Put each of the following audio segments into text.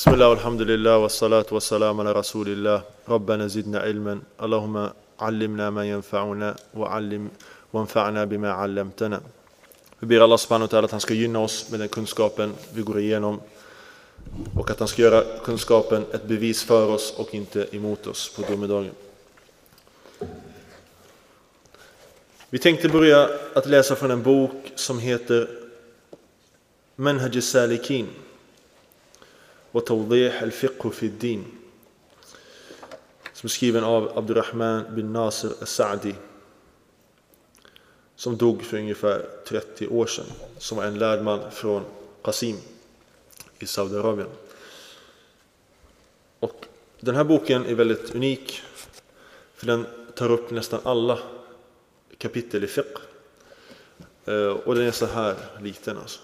بسم الله والحمد لله والصلاة والسلام على رسول الله ربنا زدنا علما اللهم علمنا ما ينفعنا وعلم وانفعنا بما علمتنا Vi ber Allah subhanahu wa ta'ala att han ska gynna oss med den kunskapen vi går igenom och att han ska göra kunskapen ett bevis för oss och inte emot oss på domedagen. Vi tänkte börja att läsa från en bok som heter Manhaj salikin وتوضيح الفقه في الدين som är skriven av Abdurrahman bin Nasir al-Sa'di som dog för ungefär 30 år sedan som var en lärd man från Qasim i Saudiarabien. Och den här boken är väldigt unik för den tar upp nästan alla kapitel i fiqh eh, och den är så här liten alltså.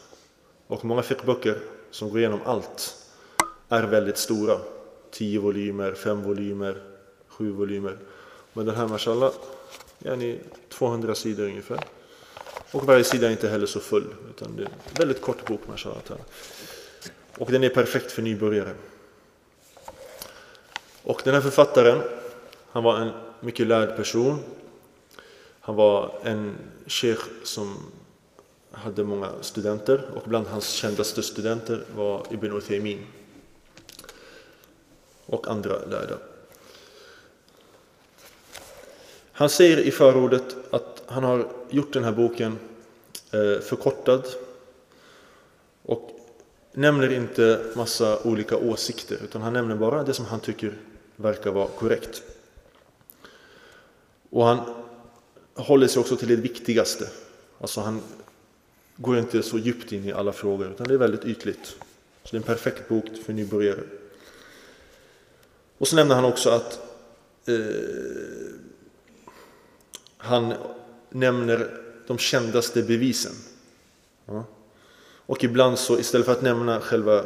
Och många fiqhböcker som går igenom allt är väldigt stora. 10 volymer, 5 volymer, 7 volymer. Men den här mashallah, yani 200 sidor ungefär. Och varje sida är inte heller så full, utan det är en väldigt kort bok mashallah. Och den är perfekt för nybörjare. Och den här författaren, han var en mycket lärd person. Han var en sheikh som hade många studenter och bland hans kändaste studenter var Ibn Uthaymin och andra lärda. Han säger i förordet att han har gjort den här boken eh, förkortad och nämner inte massa olika åsikter utan han nämner bara det som han tycker verkar vara korrekt. Och han håller sig också till det viktigaste. Alltså han går inte så djupt in i alla frågor utan det är väldigt ytligt. Så det är en perfekt bok för nybörjare. Och så nämner han också att eh, han nämner de kändaste bevisen. Ja. Och ibland så istället för att nämna själva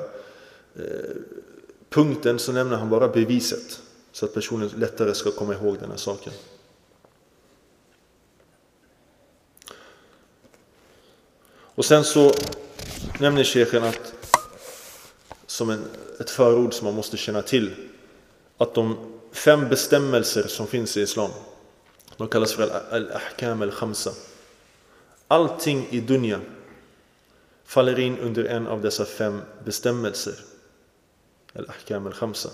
eh, punkten så nämner han bara beviset. Så att personen lättare ska komma ihåg den här saken. Och sen så nämner Shechen att som en, ett förord som man måste känna till att de fem bestämmelser som finns i Islam, de kallas för al-ahkam al-khamsa. Allting i dunya faller in under en av dessa fem bestämmelser. Al-ahkam al-khamsa.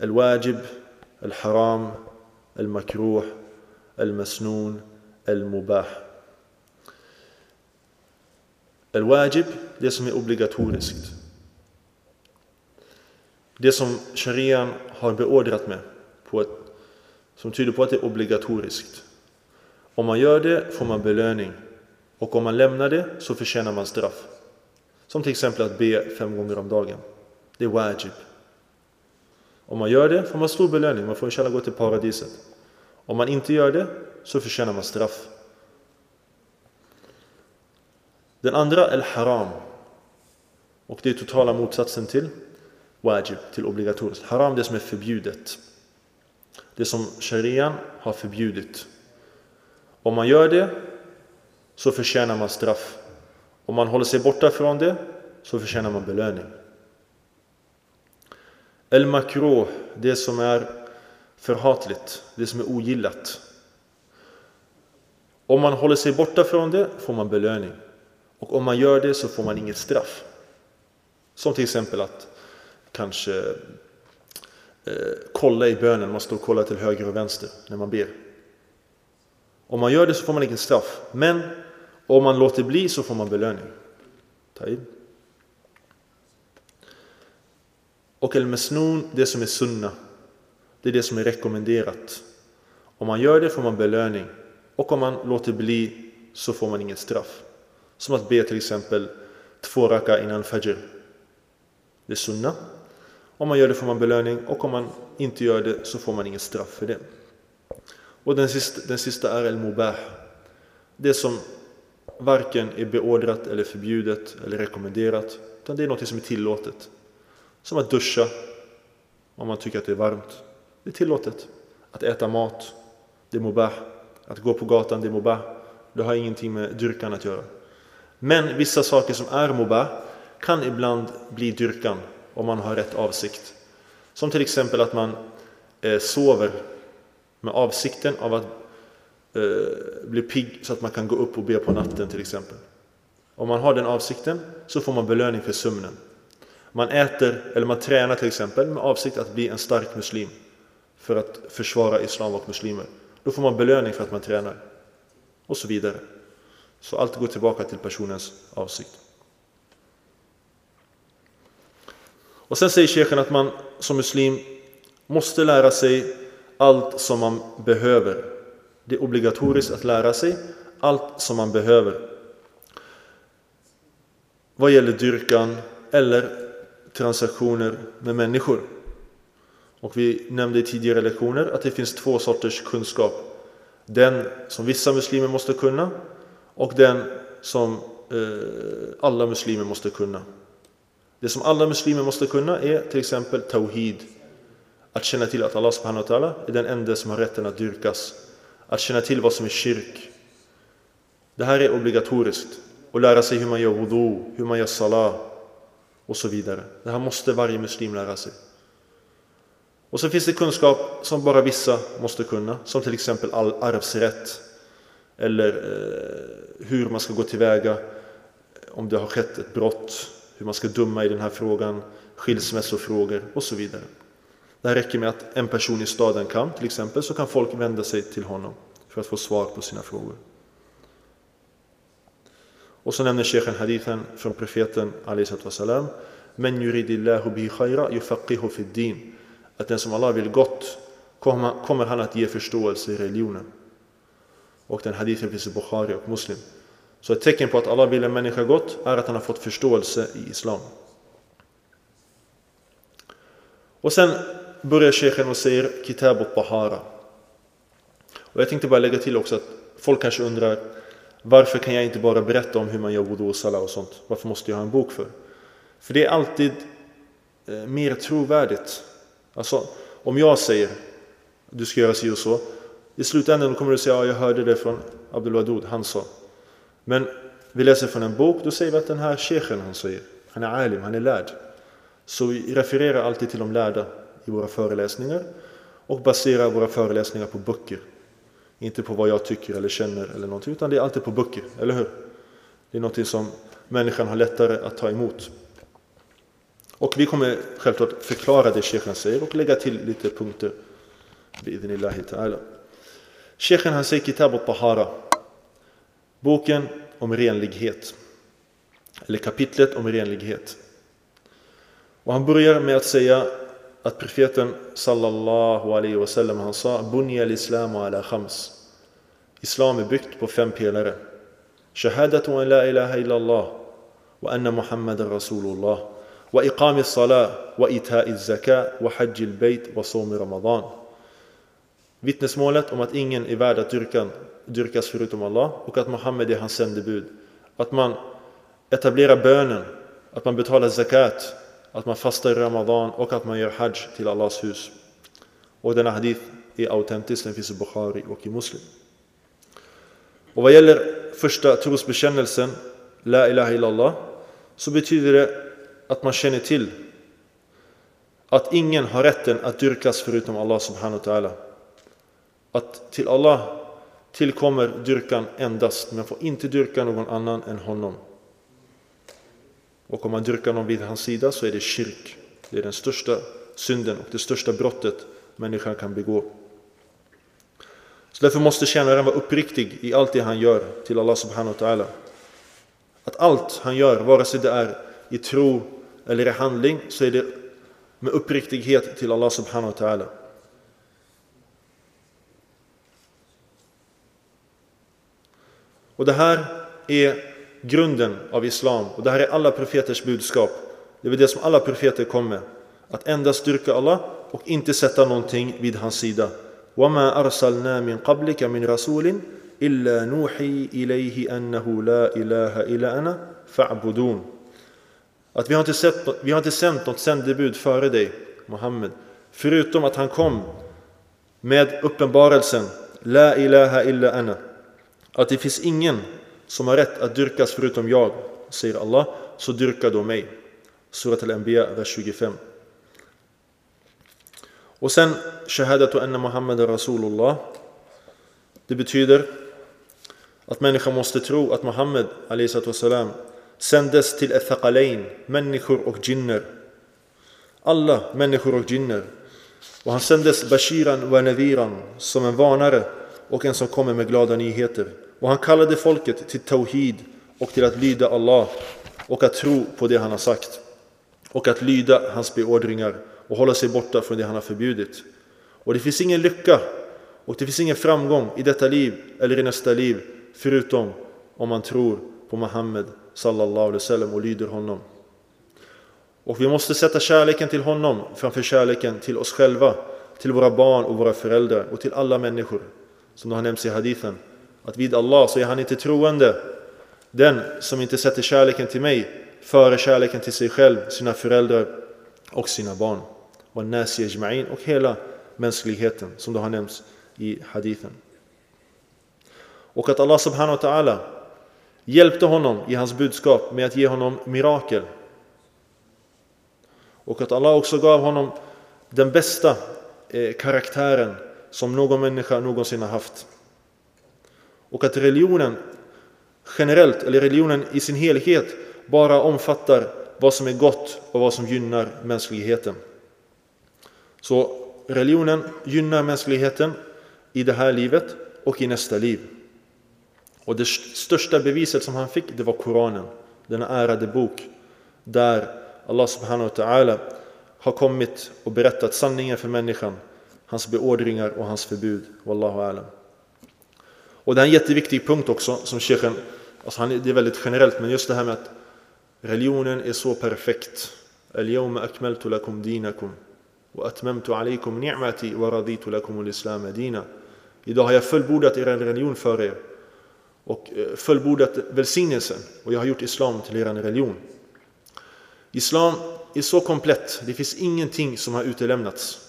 Al-wajib, al-haram, al-makruh, al-masnun, al-mubah. Al-wajib, det som är obligatoriskt. Det som sharian har beordrat med på ett, som tyder på att det är obligatoriskt. Om man gör det får man belöning och om man lämnar det så förtjänar man straff. Som till exempel att be fem gånger om dagen. Det är wajib. Om man gör det får man stor belöning, man får inshallah gå till paradiset. Om man inte gör det så förtjänar man straff. Den andra är haram. Och det är totala motsatsen till wajib, till obligatoriskt. Haram, det som är förbjudet. Det som sharian har förbjudit. Om man gör det så förtjänar man straff. Om man håller sig borta från det så förtjänar man belöning. El makro, det som är förhatligt, det som är ogillat. Om man håller sig borta från det får man belöning. Och om man gör det så får man inget straff. Som till exempel att kanske eh, kolla i bönen, man står och kollar till höger och vänster när man ber. Om man gör det så får man inget straff, men om man låter bli så får man belöning. Taib. Och el-mesnun, det som är sunna, det är det som är rekommenderat. Om man gör det får man belöning och om man låter bli så får man inget straff. Som att be till exempel två raka innan fajr. Det är sunna. Om man gör det får man belöning och om man inte gör det så får man inget straff för det. Och den sista, den sista är el-mubah. Det som varken är beordrat eller förbjudet eller rekommenderat utan det är något som är tillåtet. Som att duscha om man tycker att det är varmt. Det är tillåtet. Att äta mat, det är mubah. Att gå på gatan, det är mubah. Det har ingenting med dyrkan att göra. Men vissa saker som är mubah kan ibland bli dyrkan om man har rätt avsikt. Som till exempel att man eh, sover med avsikten av att eh, bli pigg så att man kan gå upp och be på natten till exempel. Om man har den avsikten så får man belöning för sömnen. Man äter eller man tränar till exempel med avsikt att bli en stark muslim för att försvara islam och muslimer. Då får man belöning för att man tränar. Och så vidare. Så allt går tillbaka till personens avsikt. Och sen säger sheikhen att man som muslim måste lära sig allt som man behöver. Det är obligatoriskt att lära sig allt som man behöver. Vad gäller dyrkan eller transaktioner med människor. Och vi nämnde i tidigare lektioner att det finns två sorters kunskap. Den som vissa muslimer måste kunna och den som eh, alla muslimer måste kunna. Det som alla muslimer måste kunna är till exempel Tawhid. Att känna till att Allah subhanahu wa ta'ala är den enda som har rätten att dyrkas. Att känna till vad som är kyrk. Det här är obligatoriskt. Och lära sig hur man gör wudu, hur man gör salah och så vidare. Det här måste varje muslim lära sig. Och så finns det kunskap som bara vissa måste kunna, som till exempel all arvsrätt eller eh, hur man ska gå tillväga om det har skett ett brott, hur man ska döma i den här frågan, skilsmässofrågor och så vidare. Det här räcker med att en person i staden kan, till exempel, så kan folk vända sig till honom för att få svar på sina frågor. Och så nämner Sheikhen hadithen från profeten salam Men yuridillahu bi khaira yufaqihu fid din Att den som Allah vill gott kommer han att ge förståelse i religionen. Och den hadithen finns i Bukhari och Muslim. Så ett tecken på att Allah vill en människa gott är att han har fått förståelse i Islam. Och sen börjar Sheikhen och säger Kitab och Bahara. Och jag tänkte bara lägga till också att folk kanske undrar varför kan jag inte bara berätta om hur man gör wudu och salah och sånt? Varför måste jag ha en bok för? För det är alltid eh, mer trovärdigt. Alltså, om jag säger du ska göra si och så. I slutändan kommer du säga ja, jag hörde det från Abdul Wadud, han sa. Men vi läser från en bok, då säger vi att den här shechen han säger, han är alim, han är lärd. Så vi refererar alltid till de lärda i våra föreläsningar och baserar våra föreläsningar på böcker. Inte på vad jag tycker eller känner eller någonting, utan det är alltid på böcker, eller hur? Det är någonting som människan har lättare att ta emot. Och vi kommer självklart förklara det Shechen säger och lägga till lite punkter. Biidnillahi ta'ala. Shechen han säger Kitab al-Tahara. Boken om renlighet. Eller kapitlet om renlighet. Och han börjar med att säga att profeten sallallahu alaihi wasallam han sa Bunya al-islam ala khams. Islam är byggt på fem pelare. Shahadatu an la ilaha illallah wa anna muhammadan rasulullah wa iqami salah wa ita'i zaka wa hajj al-bayt wa sawm ramadan. Vittnesmålet om att ingen är värd att dyrkan, dyrkas förutom Allah och att Muhammed är hans sändebud. Att man etablerar bönen, att man betalar zakat, att man fastar i Ramadan och att man gör hajj till Allahs hus. Och denna hadith är autentisk, den finns i Bukhari och i Muslim. Och vad gäller första trosbekännelsen, La ilaha illallah, så betyder det att man känner till att ingen har rätten att dyrkas förutom Allah subhanahu wa ta'ala. Att till Allah tillkommer dyrkan endast, man får inte dyrka någon annan än honom. Och om man dyrkar någon vid hans sida så är det kyrk. Det är den största synden och det största brottet människan kan begå. Så därför måste tjänaren vara uppriktig i allt det han gör till Allah subhanahu wa ta'ala. Att allt han gör, vare sig det är i tro eller i handling, så är det med uppriktighet till Allah subhanahu wa ta'ala. Och det här är grunden av Islam. Och det här är alla profeters budskap. Det är det som alla profeter kom med. Att endast styrka Allah och inte sätta någonting vid hans sida. وَمَا أَرْسَلْنَا مِنْ قَبْلِكَ مِنْ رَسُولٍ إِلَّا نُوحِي إِلَيْهِ أَنَّهُ لَا إِلَهَ إِلَّا أَنَا فَاعْبُدُونَ Att vi har, inte sett, vi har inte sänt något sändebud före dig, Muhammed, förutom att han kom med uppenbarelsen La ilaha illa ana. att det finns ingen som har rätt att dyrkas förutom jag, säger Allah, så dyrka då mig. Surat al-Anbiya, vers 25. Och sen shahadatu anna Muhammad Rasulullah. Det betyder att människan måste tro att Muhammed salam sändes till Ethaqalain, människor och jinner. Alla människor och jinner. Och han sändes Bashiran wa Nadiran som en varnare och en som kommer med glada nyheter. Och han kallade folket till Tawhid och till att lyda Allah och att tro på det han har sagt och att lyda hans beordringar och hålla sig borta från det han har förbjudit. Och det finns ingen lycka och det finns ingen framgång i detta liv eller i nästa liv förutom om man tror på Muhammed sallallahu alaihi wasallam och lyder honom. Och vi måste sätta kärleken till honom framför kärleken till oss själva, till våra barn och våra föräldrar och till alla människor. Som det har nämnts i hadithen. Att vid Allah så är han inte troende. Den som inte sätter kärleken till mig före kärleken till sig själv, sina föräldrar och sina barn. Och nasi ejma'in och hela mänskligheten som det har nämnts i hadithen. Och att Allah subhanahu wa ta'ala hjälpte honom i hans budskap med att ge honom mirakel. Och att Allah också gav honom den bästa eh, karaktären som någon människa någonsin har haft. Och att religionen generellt, eller religionen i sin helhet, bara omfattar vad som är gott och vad som gynnar mänskligheten. Så religionen gynnar mänskligheten i det här livet och i nästa liv. Och det största beviset som han fick, det var Koranen, denna ärade bok där Allah subhanahu wa ta'ala har kommit och berättat sanningen för människan, hans beordringar och hans förbud. Wallahu alam. Och det är en jätteviktig punkt också som Shechen, alltså han, det är väldigt generellt, men just det här med att religionen är så perfekt. اليوم أكملت لكم دينكم وأتممت عليكم نعمتي ورضيت لكم الإسلام دينا Idag har jag fullbordat er religion för er och eh, fullbordat välsignelsen och jag har gjort islam till er religion. Islam är så komplett, det finns ingenting som har utelämnats.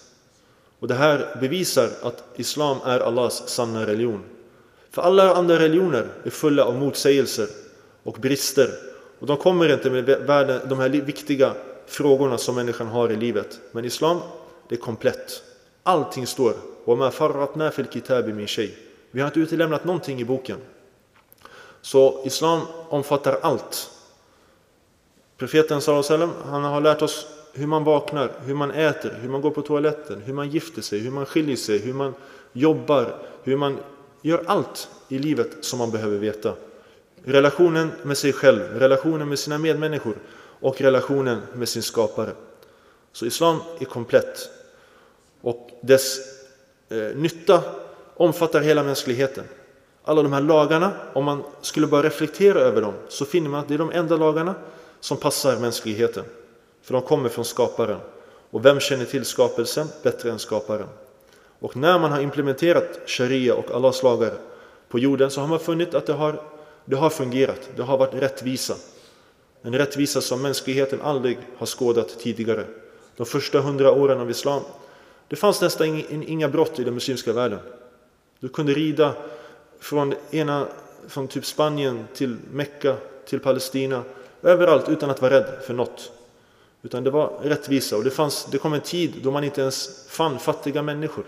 Och det här bevisar att islam är Allahs sanna religion. För alla andra religioner är fulla av motsägelser och brister och de kommer inte med de här viktiga frågorna som människan har i livet. Men islam, det är komplett. Allting står. وَمَا فَرَّتْنَا فِي الْكِتَابِ مِنْ شَيْءٍ Vi har inte utelämnat någonting i boken. Så islam omfattar allt. Profeten sallam, han har lärt oss hur man vaknar, hur man äter, hur man går på toaletten, hur man gifter sig, hur man skiljer sig, hur man jobbar, hur man gör allt i livet som man behöver veta. Relationen med sig själv, relationen med sina medmänniskor och relationen med sin skapare. Så islam är komplett och dess eh, nytta omfattar hela mänskligheten. Alla de här lagarna, om man skulle bara reflektera över dem så finner man att det är de enda lagarna som passar mänskligheten. För de kommer från skaparen. Och vem känner till skapelsen bättre än skaparen? Och när man har implementerat sharia och Allahs lagar på jorden så har man funnit att det har, det har fungerat. Det har varit rättvisa. En rättvisa som mänskligheten aldrig har skådat tidigare. De första hundra åren av Islam, det fanns nästan inga brott i den muslimska världen. Du kunde rida från, ena, från typ Spanien till Mecka, till Palestina, överallt utan att vara rädd för något. Utan det var rättvisa och det, fanns, det kom en tid då man inte ens fann fattiga människor.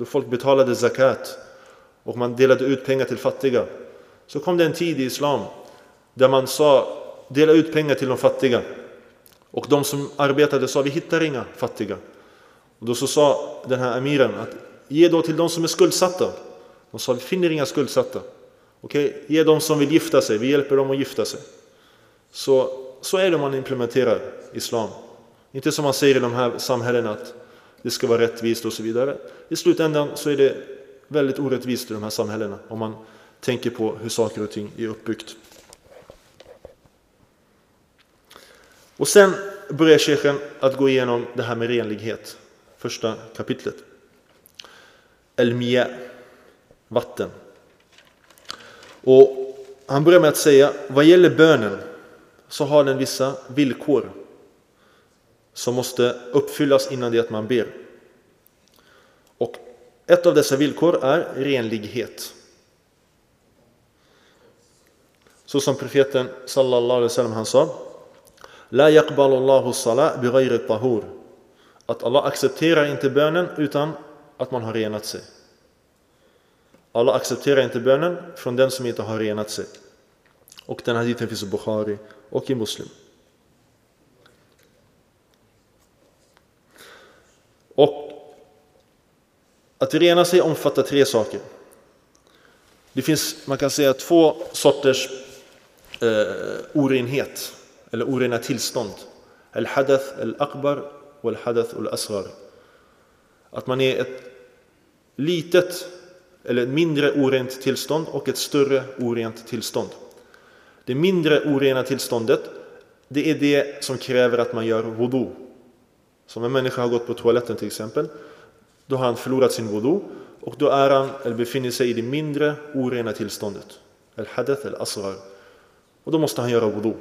Då folk betalade zakat och man delade ut pengar till fattiga. Så kom det en tid i Islam där man sa dela ut pengar till de fattiga. Och de som arbetade sa vi hittar inga fattiga. Och då så sa den här emiren att ge då till de som är skuldsatta. De sa vi finner inga skuldsatta. Okej, ge dem som vill gifta sig, vi hjälper dem att gifta sig. Så, så är det man implementerar Islam. Inte som man säger i de här samhällena att det ska vara rättvist och så vidare. I slutändan så är det väldigt orättvist i de här samhällena om man tänker på hur saker och ting är uppbyggt. Och sen börjar Shechen att gå igenom det här med renlighet. Första kapitlet. El vatten. Och han börjar med att säga, vad gäller bönen så har den vissa villkor som måste uppfyllas innan det att man ber. Och ett av dessa villkor är renlighet. Så som profeten sallallahu alaihi wasallam han sa La yaqbalu Allahu salat bighayri tahur. Att Allah accepterar inte bönen utan att man har renat sig. Allah accepterar inte bönen från den som inte har renat sig. Och den hadithen finns i Bukhari och i Muslim. Och att rena sig omfattar tre saker. Det finns, man kan säga, två sorters eh, orenhet, eller orena tillstånd. Al-hadath al-akbar och al-hadath al-asghar. Att man är ett litet eller ett mindre orent tillstånd och ett större orent tillstånd. Det mindre orena tillståndet, det är det som kräver att man gör wudu. Som en människa har gått på toaletten till exempel, då har han förlorat sin wudu och då är han, eller befinner sig i det mindre orena tillståndet. Al-hadath al-asrar. Och då måste han göra wudu.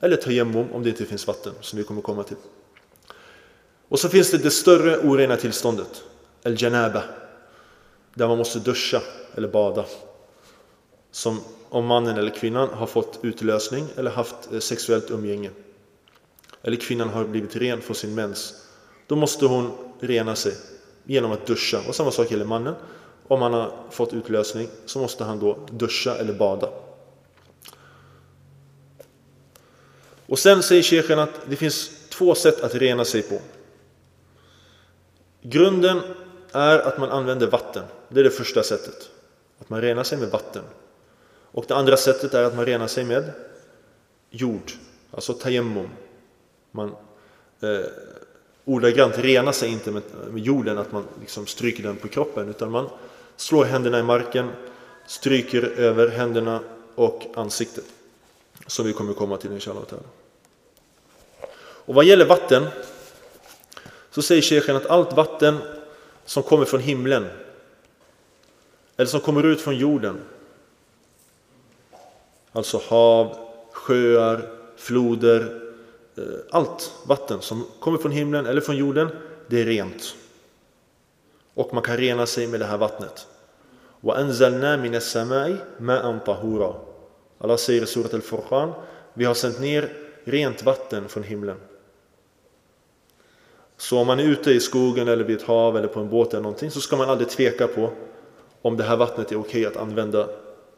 Eller tayammum om det inte finns vatten, som vi kommer komma till. Och så finns det det större orena tillståndet, al-janaba, där man måste duscha eller bada. Som om mannen eller kvinnan har fått utlösning eller haft eh, sexuellt umgänge. Eller kvinnan har blivit ren för sin mens. Då måste hon rena sig genom att duscha. Och samma sak gäller mannen. Om han har fått utlösning så måste han då duscha eller bada. Och sen säger shechen att det finns två sätt att rena sig på. Grunden är att man använder vatten. Det är det första sättet. Att man renar sig med vatten. Och det andra sättet är att man renar sig med jord, alltså tayemmum. Man eh, ordagrant renar sig inte med, med jorden, att man liksom stryker den på kroppen, utan man slår händerna i marken, stryker över händerna och ansiktet. Som vi kommer komma till inshallah. Och vad gäller vatten så säger shejken att allt vatten som kommer från himlen eller som kommer ut från jorden alltså hav, sjöar, floder allt vatten som kommer från himlen eller från jorden det är rent och man kan rena sig med det här vattnet وأنزلنا من السماء ماء طهورا Allah säger i surat al-Furqan vi har sänt ner rent vatten från himlen så om man är ute i skogen eller vid ett hav eller på en båt eller någonting så ska man aldrig tveka på om det här vattnet är okej okay att använda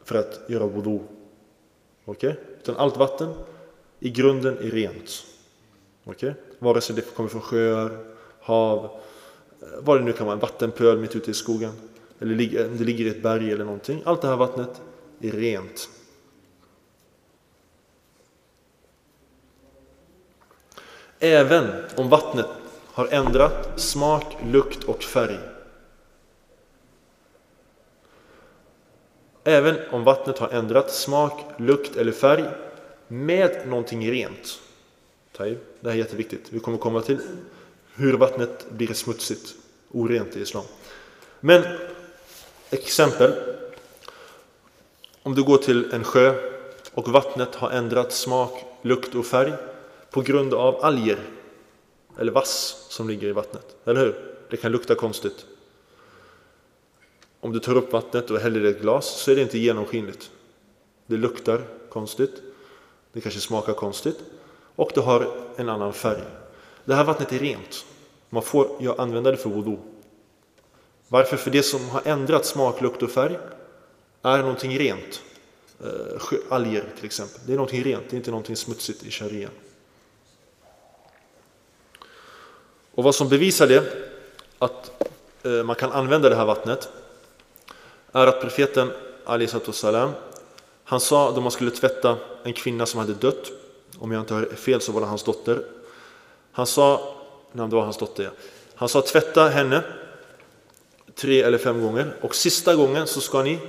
för att göra wudu. Okej? Okay? Utan allt vatten i grunden är rent. Okay? Vare sig det kommer från sjöar, hav, eh, vad det nu kan vara, en vattenpöl mitt ute i skogen. Eller eh, det ligger i ett berg eller någonting. Allt det här vattnet är rent. Även om vattnet har ändrat smak, lukt och färg. Även om vattnet har ändrat smak, lukt eller färg med någonting rent. Det här är jätteviktigt. Vi kommer komma till hur vattnet blir smutsigt, orent i islam. Men exempel. Om du går till en sjö och vattnet har ändrat smak, lukt och färg på grund av alger eller vass som ligger i vattnet. Eller hur? Det kan lukta konstigt. Om du tar upp vattnet och häller i ett glas så är det inte genomskinligt. Det luktar konstigt. Det kanske smakar konstigt. Och det har en annan färg. Det här vattnet är rent. Man får använda det för wudu. Varför? För det som har ändrat smak, lukt och färg är någonting rent. Eh, alger till exempel. Det är någonting rent, det är inte någonting smutsigt i sharia. Och vad som bevisar det, att eh, man kan använda det här vattnet, är att profeten Ali salam, han sa då man skulle tvätta en kvinna som hade dött, om jag inte har fel så var det hans dotter. Han sa, nej det var hans dotter ja. Han sa tvätta henne tre eller fem gånger och sista gången så ska ni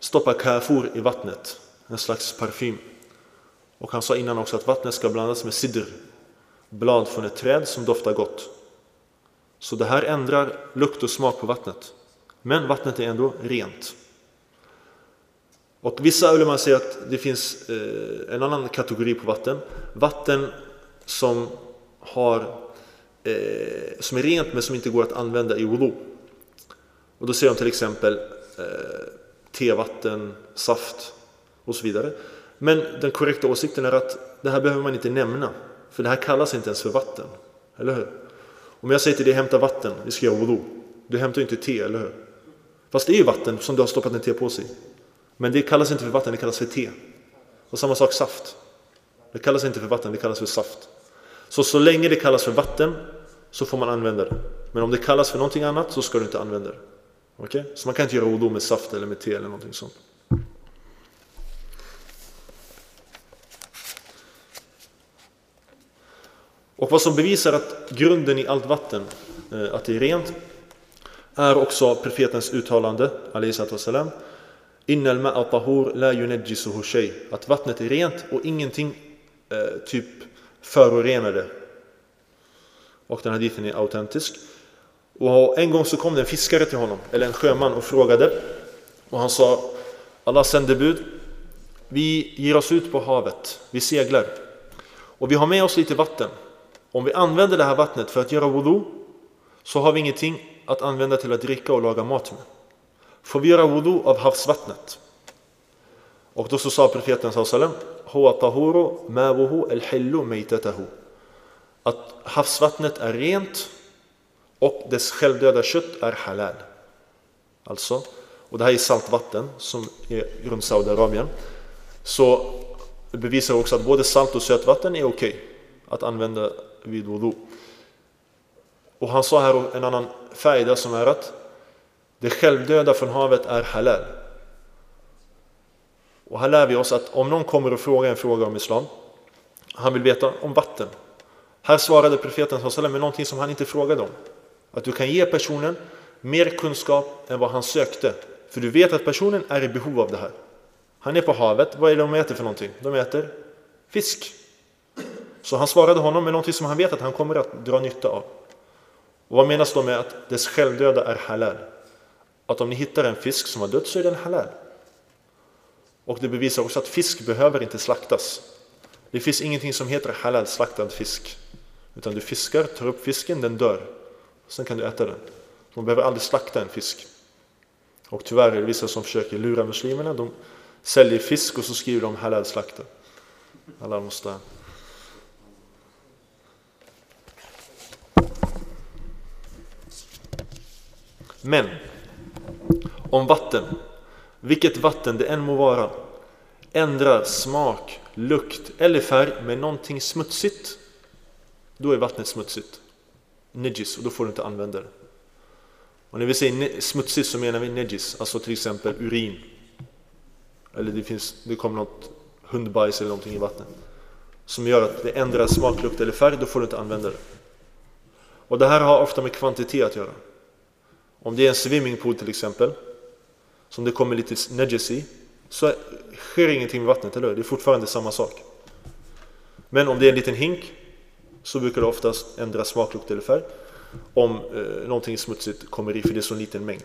stoppa kafur i vattnet, en slags parfym. Och han sa innan också att vattnet ska blandas med sidr, blad från ett träd som doftar gott. Så det här ändrar lukt och smak på vattnet. Men vattnet är ändå rent. Och vissa ulema säger att det finns eh, en annan kategori på vatten. Vatten som, har, eh, som är rent men som inte går att använda i wudu. Och då säger de till exempel eh, tevatten, saft och så vidare. Men den korrekta åsikten är att det här behöver man inte nämna. För det här kallas inte ens för vatten. Eller hur? Om jag säger till dig hämta vatten, vi ska göra wudu. Du hämtar ju inte te, eller hur? Fast det är ju vatten som du har stoppat en tepåse i. Men det kallas inte för vatten, det kallas för te. Och samma sak saft. Det kallas inte för vatten, det kallas för saft. Så så länge det kallas för vatten så får man använda det. Men om det kallas för någonting annat så ska du inte använda det. Okej? Okay? Så man kan inte göra odo med saft eller med te eller någonting sånt. Och vad som bevisar att grunden i allt vatten, eh, att det är rent, är också profetens uttalande, wassalam, Innal ma'a tahur la yunajjisuhu shay. Att vattnet är rent och ingenting eh, typ förorenar det. Och den hadithen är autentisk. Och en gång så kom det en fiskare till honom, eller en sjöman och frågade. Och han sa, Allah sändebud, vi ger oss ut på havet, vi seglar. Och vi har med oss lite vatten. Om vi använder det här vattnet för att göra wudu så har vi ingenting att använda till att dricka och laga mat med. Får vi göra wudu av havsvattnet? Och då så sa profeten sallam tahuru mawuhu al-hillu Att havsvattnet är rent och dess självdöda kött är halal. Alltså, och det här är saltvatten som är runt Saudiarabien. Så det bevisar också att både salt och sötvatten är okej okay att använda vid wudu. Och han sa här en annan färg som är att det självdöda från havet är halal. Och här lär vi oss att om någon kommer och frågar en fråga om Islam, han vill veta om vatten. Här svarade profeten med någonting som han inte frågade om. Att du kan ge personen mer kunskap än vad han sökte. För du vet att personen är i behov av det här. Han är på havet, vad är det de äter för någonting? De äter fisk. Så han svarade honom med någonting som han vet att han kommer att dra nytta av. Och vad menas då med att dess självdöda är halal? Att om ni hittar en fisk som har dött så är den halal. Och det bevisar också att fisk behöver inte slaktas. Det finns ingenting som heter halal slaktad fisk. Utan du fiskar, tar upp fisken, den dör. Sen kan du äta den. Man behöver aldrig slakta en fisk. Och tyvärr är det vissa som försöker lura muslimerna. De säljer fisk och så skriver de halal slaktad. Alla måste Men om vatten, vilket vatten det än må vara, ändrar smak, lukt eller färg med någonting smutsigt, då är vattnet smutsigt. Nejis, och då får du inte använda det. Och när vi säger smutsigt så menar vi nejis, alltså till exempel urin. Eller det, finns, det kommer något hundbajs eller någonting i vattnet. Som gör att det ändrar smak, lukt eller färg, då får du inte använda det. Och det här har ofta med kvantitet att göra. Om det är en swimmingpool till exempel, som det kommer lite nejes i, så sker ingenting med vattnet, eller hur? Det är fortfarande samma sak. Men om det är en liten hink så brukar det oftast ändra smaklukt eller färg om eh, någonting smutsigt kommer i, för det är så liten mängd.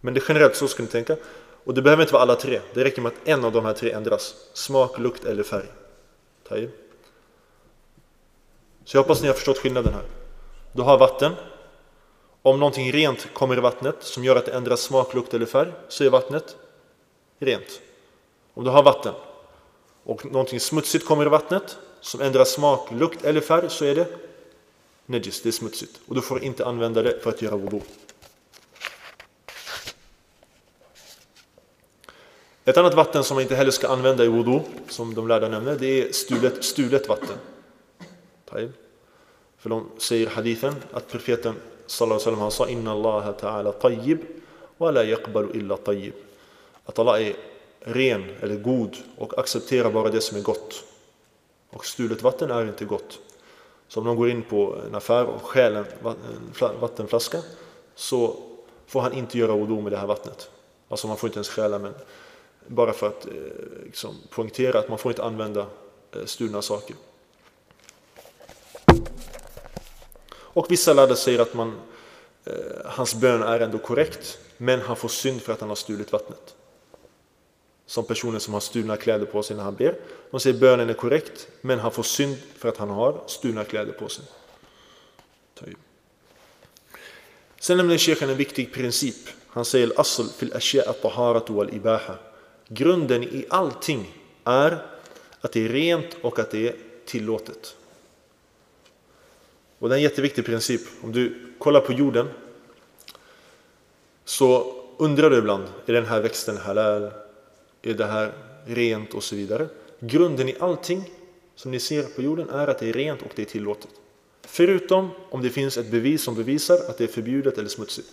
Men det är generellt så ska ni tänka. Och det behöver inte vara alla tre. Det räcker med att en av de här tre ändras. Smak, lukt eller färg. Så jag hoppas ni har förstått skillnaden här. Du har vatten om någonting rent kommer i vattnet som gör att det ändrar smak, lukt eller färg så är vattnet rent. Om du har vatten och någonting smutsigt kommer i vattnet som ändrar smak, lukt eller färg så är det nejis, det är smutsigt. Och du får inte använda det för att göra wudu. Ett annat vatten som man inte heller ska använda i wudu, som de lärda nämner, det är stulet, stulet vatten. För de säger hadithen att profeten sallallahu alaihi han sa inna Allah ta'ala tayyib wa la yaqbalu illa tayyib. Att Allah är ren eller god och accepterar bara det som är gott. Och stulet vatten är inte gott. Så om någon går in på en affär och stjäl en vattenflaska så får han inte göra wudu med det här vattnet. Alltså man får inte ens stjäla men bara för att eh, liksom, poängtera att man får inte använda eh, stulna saker. Och vissa lärde säger att man, eh, hans bön är ändå korrekt, men han får synd för att han har stulit vattnet. Som personen som har stulna kläder på sig när han ber. De säger bönen är korrekt, men han får synd för att han har stulna kläder på sig. Sen nämner shejken en viktig princip. Han säger asl fil taharatu wal ibaha. Grunden i allting är att det är rent och att det är tillåtet. Och det är en jätteviktig princip. Om du kollar på jorden så undrar du ibland, är den här växten halal? Är det här rent och så vidare? Grunden i allting som ni ser på jorden är att det är rent och det är tillåtet. Förutom om det finns ett bevis som bevisar att det är förbjudet eller smutsigt.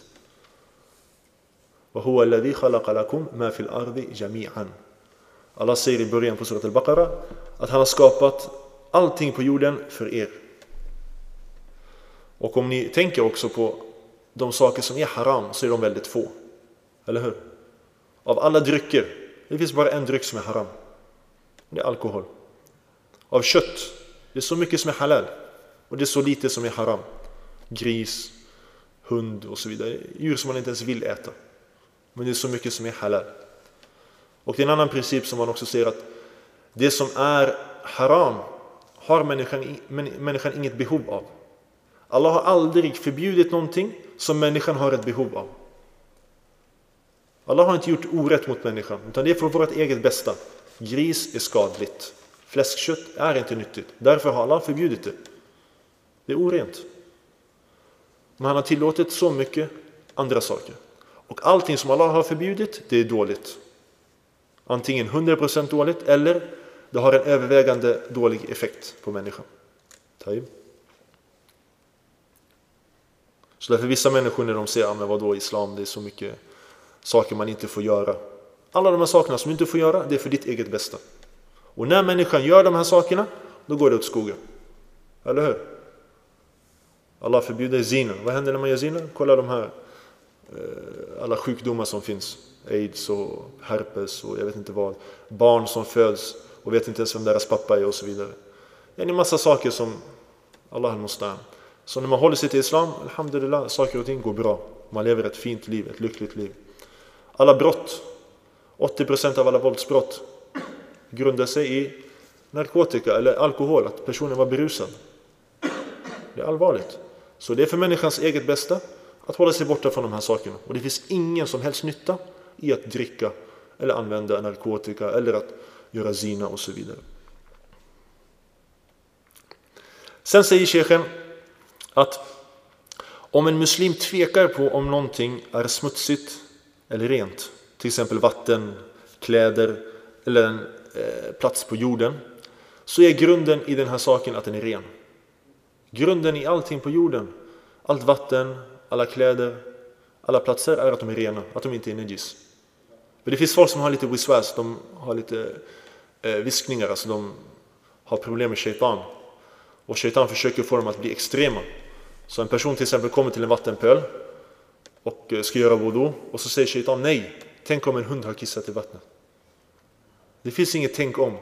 Allah säger i början på surat al-Baqarah att han har skapat allting på jorden för er. Och om ni tänker också på de saker som är haram så är de väldigt få. Eller hur? Av alla drycker, det finns bara en dryck som är haram. Det är alkohol. Av kött, det är så mycket som är halal. Och det är så lite som är haram. Gris, hund och så vidare. Djur som man inte ens vill äta. Men det är så mycket som är halal. Och det är en annan princip som man också ser att det som är haram har människan, människan inget behov av. Allah har aldrig förbjudit någonting som människan har ett behov av. Allah har inte gjort orätt mot människan, utan det är för vårt eget bästa. Gris är skadligt. Fläskkött är inte nyttigt. Därför har Allah förbjudit det. Det är orent. Men han har tillåtit så mycket andra saker. Och allting som Allah har förbjudit, det är dåligt. Antingen 100% dåligt eller det har en övervägande dålig effekt på människan. Taib. Så därför vissa människor när de säger, ah, men vadå islam, det är så mycket saker man inte får göra. Alla de här sakerna som du inte får göra, det är för ditt eget bästa. Och när människan gör de här sakerna, då går det åt skogen. Eller hur? Allah förbjuder zina. Vad händer när man gör zina? Kolla de här eh, alla sjukdomar som finns. Aids och herpes och jag vet inte vad. Barn som föds och vet inte ens vem deras pappa är och så vidare. Det är en massa saker som Allah måste så när man håller sig till Islam, alhamdulillah, saker och ting går bra. Man lever ett fint liv, ett lyckligt liv. Alla brott, 80% av alla våldsbrott grundar sig i narkotika eller alkohol, att personen var berusad. Det är allvarligt. Så det är för människans eget bästa att hålla sig borta från de här sakerna. Och det finns ingen som helst nytta i att dricka eller använda narkotika eller att göra zina och så vidare. Sen säger shejken att om en muslim tvekar på om någonting är smutsigt eller rent, till exempel vatten, kläder eller en eh, plats på jorden, så är grunden i den här saken att den är ren. Grunden i allting på jorden, allt vatten, alla kläder, alla platser är att de är rena, att de inte är najis. Men det finns folk som har lite wiswas, de har lite eh, viskningar, alltså de har problem med shaitan. Och shaitan försöker få dem att bli extrema. Så en person till exempel kommer till en vattenpöl och eh, ska göra wudu och så säger shaitan nej, tänk om en hund har kissat i vattnet. Det finns inget tänk om.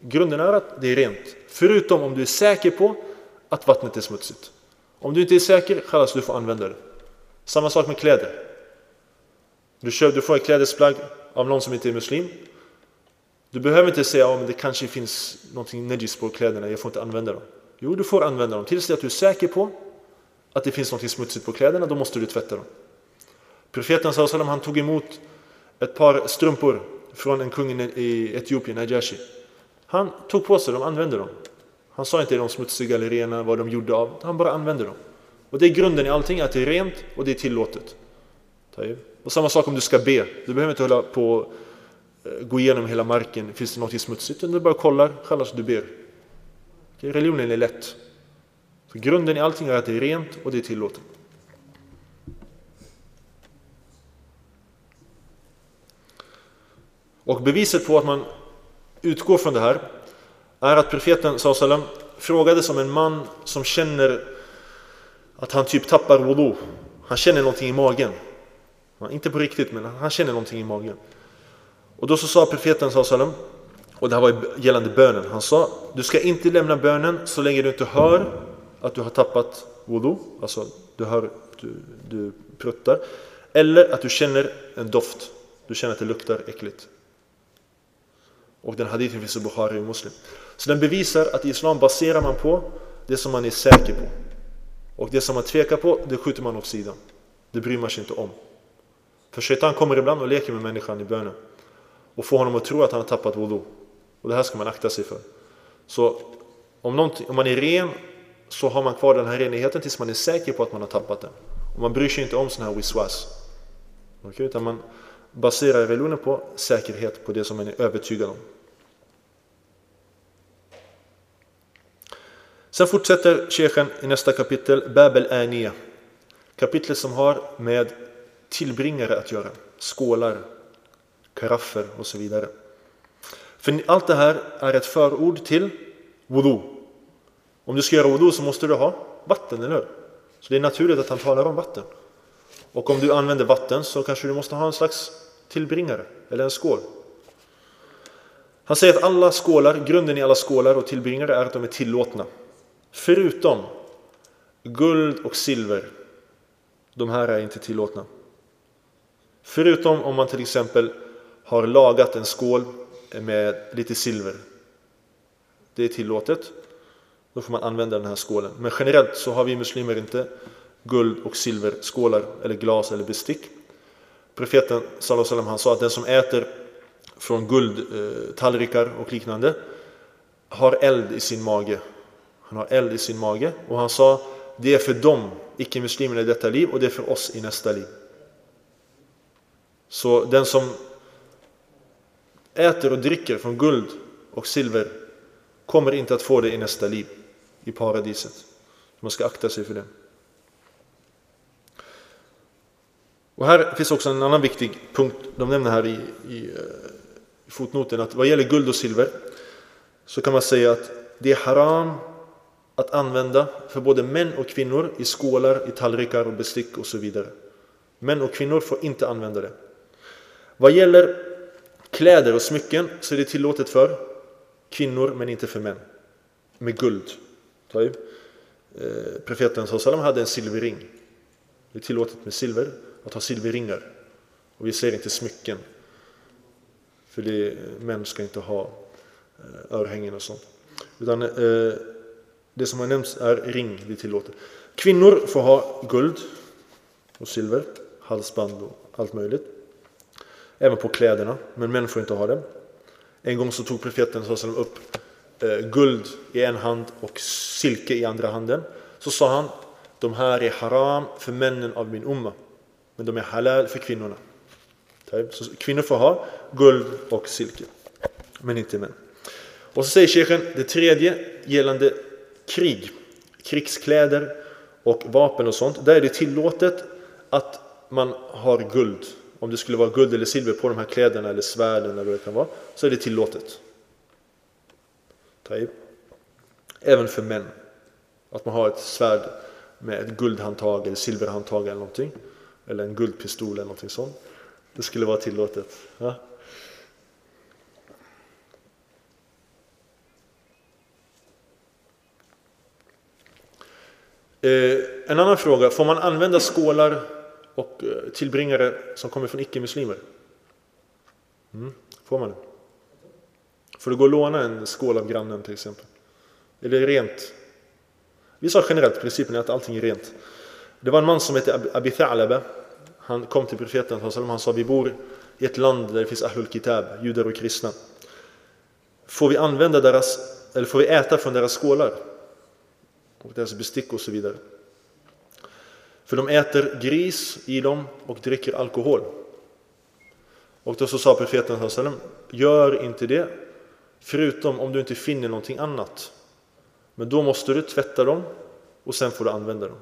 Grunden är att det är rent. Förutom om du är säker på att vattnet är smutsigt. Om du inte är säker, kallas du får använda det. Samma sak med kläder. Du, köper, du får ett klädesplagg av någon som inte är muslim. Du behöver inte säga att oh, det kanske finns någonting nejis på kläderna, jag får inte använda dem. Jo, du får använda dem tills att du är säker på att det finns något smutsigt på kläderna, då måste du tvätta dem. Profeten sallam, han tog emot ett par strumpor från en kung i Etiopien, Najashi. Han tog på sig dem, använde dem. Han sa inte de smutsiga eller rena, vad de gjorde av, han bara använde dem. Och det är grunden i allting, att det är rent och det är tillåtet. Och samma sak om du ska be. Du behöver inte hålla på eh, gå igenom hela marken. Finns det något smutsigt? Du bara kollar, kallar så du ber. Religionen är lätt. För grunden i allting är att det är rent och det är tillåtet. Och beviset på att man utgår från det här är att profeten sallam frågades om en man som känner att han typ tappar wudu. Han känner någonting i magen. Inte på riktigt, men han känner någonting i magen. Och då så sa profeten sallam, och det här var gällande bönen. Han sa, du ska inte lämna bönen så länge du inte hör att du har tappat wudu, alltså du hör du, du pruttar, eller att du känner en doft. Du känner att det luktar äckligt. Och den hadithen finns i Bukhari och Muslim. Så den bevisar att i Islam baserar man på det som man är säker på. Och det som man tvekar på, det skjuter man åt sidan. Det bryr man sig inte om. För shaitan kommer ibland och leker med människan i bönen. Och får honom att tro att han har tappat wudu. Och det här ska man akta sig för. Så om, om man är ren så har man kvar den här renheten tills man är säker på att man har tappat den. Och man bryr sig inte om sån här wiswas. Okay? Utan man baserar religionen på säkerhet, på det som man är övertygad om. Sen fortsätter Shechen i nästa kapitel, Babel Ania. Kapitlet som har med tillbringare att göra. Skålar, karaffer och så vidare. För allt det här är ett förord till wudu. Om du ska göra wudu så måste du ha vatten, eller hur? Så det är naturligt att han talar om vatten. Och om du använder vatten så kanske du måste ha en slags tillbringare, eller en skål. Han säger att alla skålar, grunden i alla skålar och tillbringare är att de är tillåtna. Förutom guld och silver. De här är inte tillåtna. Förutom om man till exempel har lagat en skål med lite silver. Det är tillåtet. Då får man använda den här skålen. Men generellt så har vi muslimer inte guld och silverskålar eller glas eller bestick. Profeten Salam, han sa att den som äter från guldtallrikar eh, och liknande har eld i sin mage. Han har eld i sin mage och han sa det är för dem, icke-muslimerna i detta liv och det är för oss i nästa liv. Så den som äter och dricker från guld och silver kommer inte att få det i nästa liv, i paradiset. Man ska akta sig för det. Och här finns också en annan viktig punkt, de nämner här i, i, eh, i fotnoten, att vad gäller guld och silver så kan man säga att det är haram att använda för både män och kvinnor i skålar, i tallrikar och bestick och så vidare. Män och kvinnor får inte använda det. Vad gäller kläder och smycken så är det tillåtet för kvinnor men inte för män. Med guld. Eh, profeten sallam hade en silverring. Det är tillåtet med silver att ha silverringar. Och vi säger inte smycken. För det, män ska inte ha eh, örhängen och sånt. Utan eh, det som har nämnts är ring, det är tillåtet. Kvinnor får ha guld och silver, halsband och allt möjligt. Även på kläderna, men män får inte ha det. En gång så tog profeten upp Eh, guld i en hand och silke i andra handen. Så sa han, de här är haram för männen av min umma, men de är halal för kvinnorna. Så kvinnor får ha guld och silke, men inte män. Och så säger shechen det tredje gällande krig, krigskläder och vapen och sånt. Där är det tillåtet att man har guld om det skulle vara guld eller silver på de här kläderna eller svärden eller vad det kan vara, så är det tillåtet. Även för män. Att man har ett svärd med ett guldhandtag eller silverhandtag eller någonting. Eller en guldpistol eller någonting sånt. Det skulle vara tillåtet. Ja. Eh, en annan fråga, får man använda skålar och eh, tillbringare som kommer från icke-muslimer? Mm. Får man det? Får du gå och låna en skål av grannen till exempel? Är det rent? Vi sa generellt principen är att allting är rent. Det var en man som hette Abi Tha'laba. Han kom till profeten han sa vi bor i ett land där det finns Ahlul Kitab, judar och kristna. Får vi använda deras, eller får vi äta från deras skålar? Och deras bestick och så vidare. För de äter gris i dem och dricker alkohol. Och då så sa profeten gör inte det förutom om du inte finner någonting annat. Men då måste du tvätta dem och sen får du använda dem.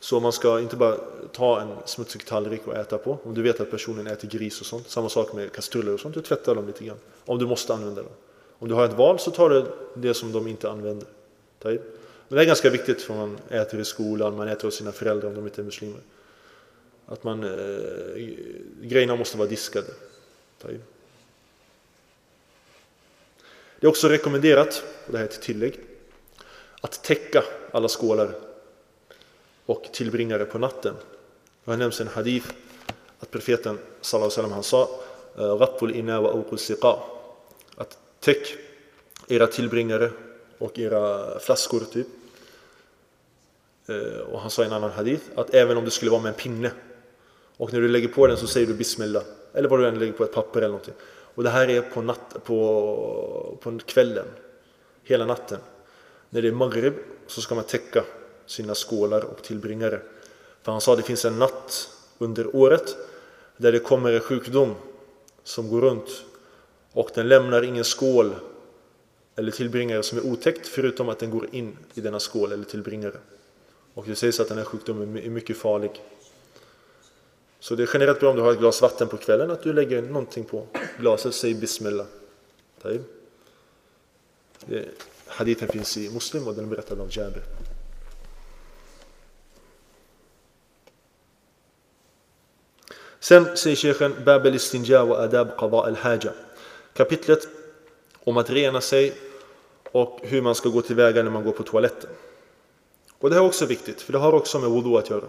Så man ska inte bara ta en smutsig tallrik och äta på. Om du vet att personen äter gris och sånt. Samma sak med kastruller och sånt. Du tvättar dem lite grann. Om du måste använda dem. Om du har ett val så tar du det som de inte använder. Men det är ganska viktigt för man äter i skolan, man äter hos sina föräldrar om de inte är muslimer. Att man, eh, grejerna måste vara diskade. Det är också rekommenderat, och det här är ett tillägg, att täcka alla skålar och tillbringa det på natten. Det har nämnts en hadith att profeten sallam, han sa eh, Rappul ina wa Att täck era tillbringare och era flaskor typ eh, och han sa i en annan hadith att även om det skulle vara med en pinne och när du lägger på den så säger du Bismillah eller vad du än lägger på ett papper eller någonting. Och det här är på, natt, på, på kvällen, hela natten. när det är Maghrib så ska man täcka sina skålar och tillbringare. För han sa att det finns en natt under året där det kommer en sjukdom som går runt och den lämnar ingen skål eller tillbringare som är otäckt förutom att den går in i denna skål eller tillbringare. Och det sägs att den här sjukdomen är mycket farlig. Så det är generellt bra om du har ett glas vatten på kvällen att du lägger någonting på glaset, säg Bismillah. Hadithen finns i Muslim och den är berättad av Jabir. Sen säger shejken Babel istinja wa adab qada al-haja. Kapitlet om att rena sig och hur man ska gå tillväga när man går på toaletten. Och det här är också viktigt, för det har också med wudu att göra.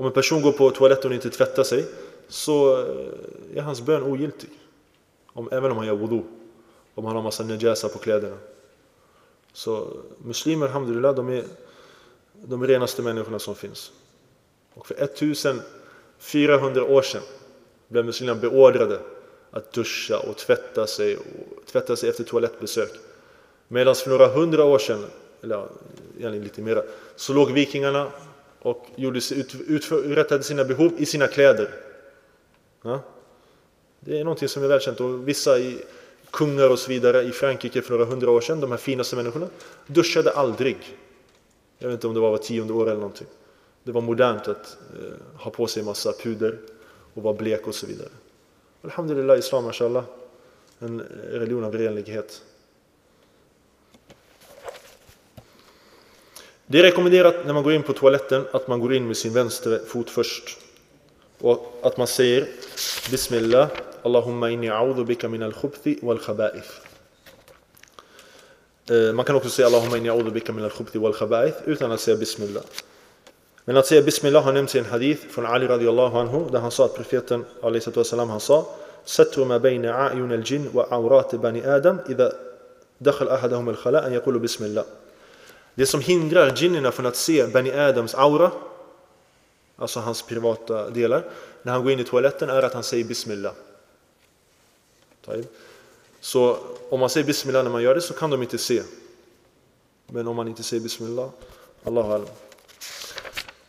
Om en person går på toaletten och inte tvättar sig så eh, är hans bön ogiltig. Om, även om han gör wudu. Om han har massa najasa på kläderna. Så muslimer, alhamdulillah, de är de renaste människorna som finns. Och för 1400 år sedan blev muslimerna beordrade att duscha och tvätta sig och tvätta sig efter toalettbesök. Medan för några hundra år sedan, eller egentligen lite mera, så låg vikingarna och gjorde, uträttade sina behov i sina kläder. Ja? Det är någonting som är välkänt och vissa i, kungar och så vidare i Frankrike för några hundra år sedan, de här finaste människorna, duschade aldrig. Jag vet inte om det var var tionde år eller någonting. Det var modernt att eh, ha på sig massa puder och vara blek och så vidare. Alhamdulillah, Islam, mashallah, en eh, religion av renlighet. Det är rekommenderat när man går in på toaletten att man går in med sin vänstra fot först. Och att man säger Bismillah, Allahumma inni a'udhu bika min al-khubthi wal khaba'ith. Eh, man kan också säga Allahumma inni a'udhu bika min al-khubthi wal khaba'ith utan att säga Bismillah. Men att säga Bismillah har nämnts i en hadith från Ali radiallahu anhu där han sa att profeten salam han sa Satru ma bayna a'yun al-jinn wa awrat bani Adam idha dakhal ahadahum al-khala an yaqulu Bismillah. Det som hindrar jinnerna från att se Bani Adams aura, alltså hans privata delar, när han går in i toaletten är att han säger Bismillah. Så om man säger Bismillah när man gör det så kan de inte se. Men om man inte säger Bismillah, Allahu alam.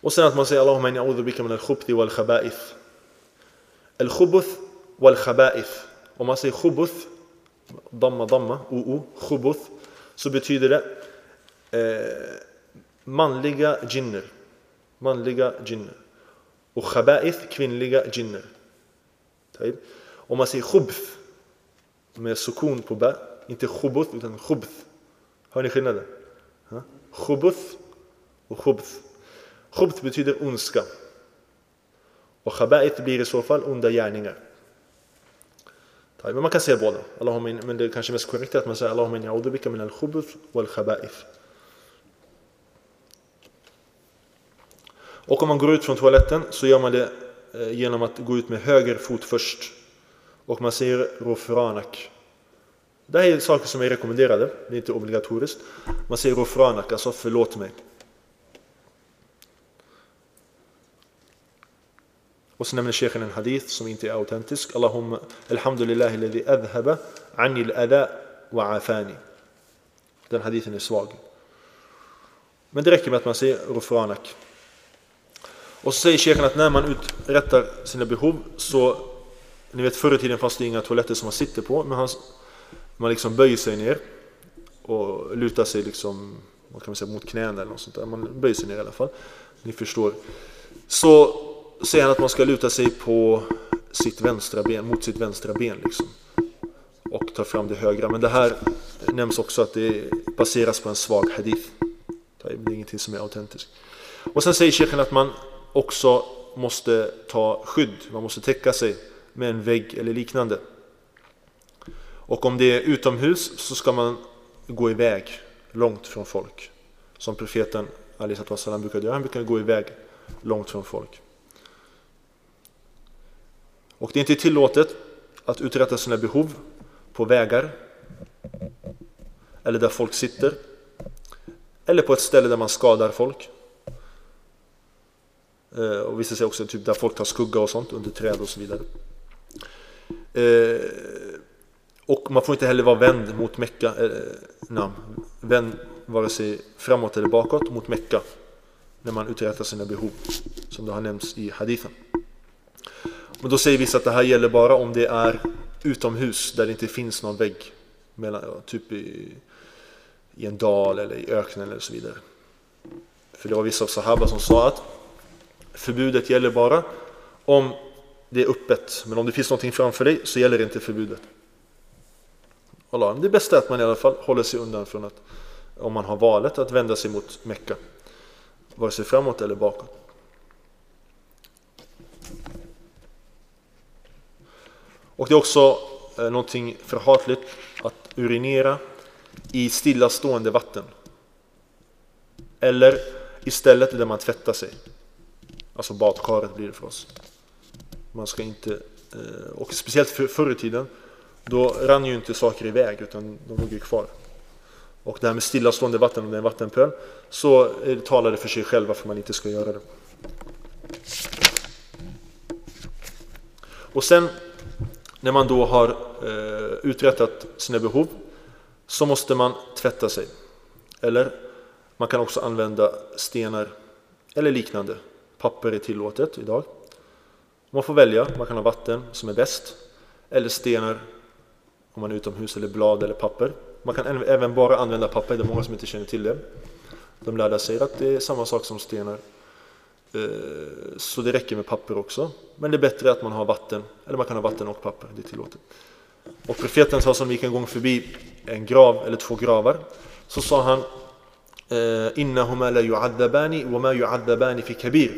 Och sen att man säger Allahumma inni a'udhu bika min al-khubthi wal khaba'ith. Al-khubuth wal khaba'ith. Om man säger khubuth, damma damma, o khubuth, så betyder det manliga jinner. Manliga jinner. Khaba'ith, kvinnliga jinner. Om man säger khubth med sukun på bä, inte khubuth utan khubth. Hör ni skillnaden? Khubuth och khubth. Khubth betyder ondska. Och khaba'ith blir i så fall onda gärningar. Men man kan säga båda. Men det är kanske mest korrekt att man säger Allahumma inni a'udhu bika min al-khubuth wal khaba'ith. Och om man går ut från toaletten så gör man det eh, genom att gå ut med höger fot först. Och man säger rofranak. Det här är saker som är rekommenderade, det är inte obligatoriskt. Man säger rofranak, alltså förlåt mig. Och så nämner sheikhen en hadith som inte är autentisk. Allahumma alhamdulillahi alladhi adhaba anil adha wa afani. Den hadithen är svag. Men det räcker med att man säger rofranak. Och så säger kyrkan att när man uträttar sina behov så, ni vet förr i tiden fanns det inga toaletter som man sitter på, men man liksom böjer sig ner och lutar sig liksom, vad kan man säga, mot knäna eller något sånt där. Man böjer sig ner i alla fall. Ni förstår. Så säger han att man ska luta sig på sitt vänstra ben, mot sitt vänstra ben liksom. Och ta fram det högra. Men det här nämns också att det baseras på en svag hadith. Det är ingenting som är autentiskt. Och sen säger kyrkan att man också måste ta skydd, man måste täcka sig med en vägg eller liknande. Och om det är utomhus så ska man gå iväg långt från folk. Som profeten Ali Wassalam brukade göra, han brukade gå iväg långt från folk. Och det är inte tillåtet att uträtta sina behov på vägar eller där folk sitter eller på ett ställe där man skadar folk. Eh, och vissa säger också typ där folk tar skugga och sånt under träd och så vidare. Eh, och man får inte heller vara vänd mot Mecka, eh, vänd vare sig framåt eller bakåt mot Mecka när man uträttar sina behov som det har nämnts i hadithen. Men då säger vissa att det här gäller bara om det är utomhus där det inte finns någon vägg mellan, typ i, i en dal eller i öknen eller så vidare. För det var vissa av sahaba som sa att förbudet gäller bara om det är öppet. Men om det finns någonting framför dig så gäller inte förbudet. Allah. Det bästa är att man i alla fall håller sig undan från att om man har valet att vända sig mot Mecka. Vare sig framåt eller bakåt. Och det är också eh, någonting förhatligt att urinera i stillastående vatten. Eller istället där man tvättar sig. Alltså badkaret blir det för oss. Man ska inte, eh, och speciellt för, förr i tiden, då rann ju inte saker iväg utan de låg ju kvar. Och det här med stillastående vatten, om det är en vattenpöl, så eh, talar det för sig själv varför man inte ska göra det. Och sen när man då har eh, uträttat sina behov så måste man tvätta sig. Eller man kan också använda stenar eller liknande. Papper är tillåtet idag. Man får välja, man kan ha vatten som är bäst eller stenar om man är utomhus eller blad eller papper. Man kan även bara använda papper, det är många som inte känner till det. De lärda säger att det är samma sak som stenar. Eh, så det räcker med papper också. Men det är bättre att man har vatten, eller man kan ha vatten och papper, det är tillåtet. Och profeten sa som gick en gång förbi en grav eller två gravar, så sa han إنهما لا يعذبان وما يعذبان في كبير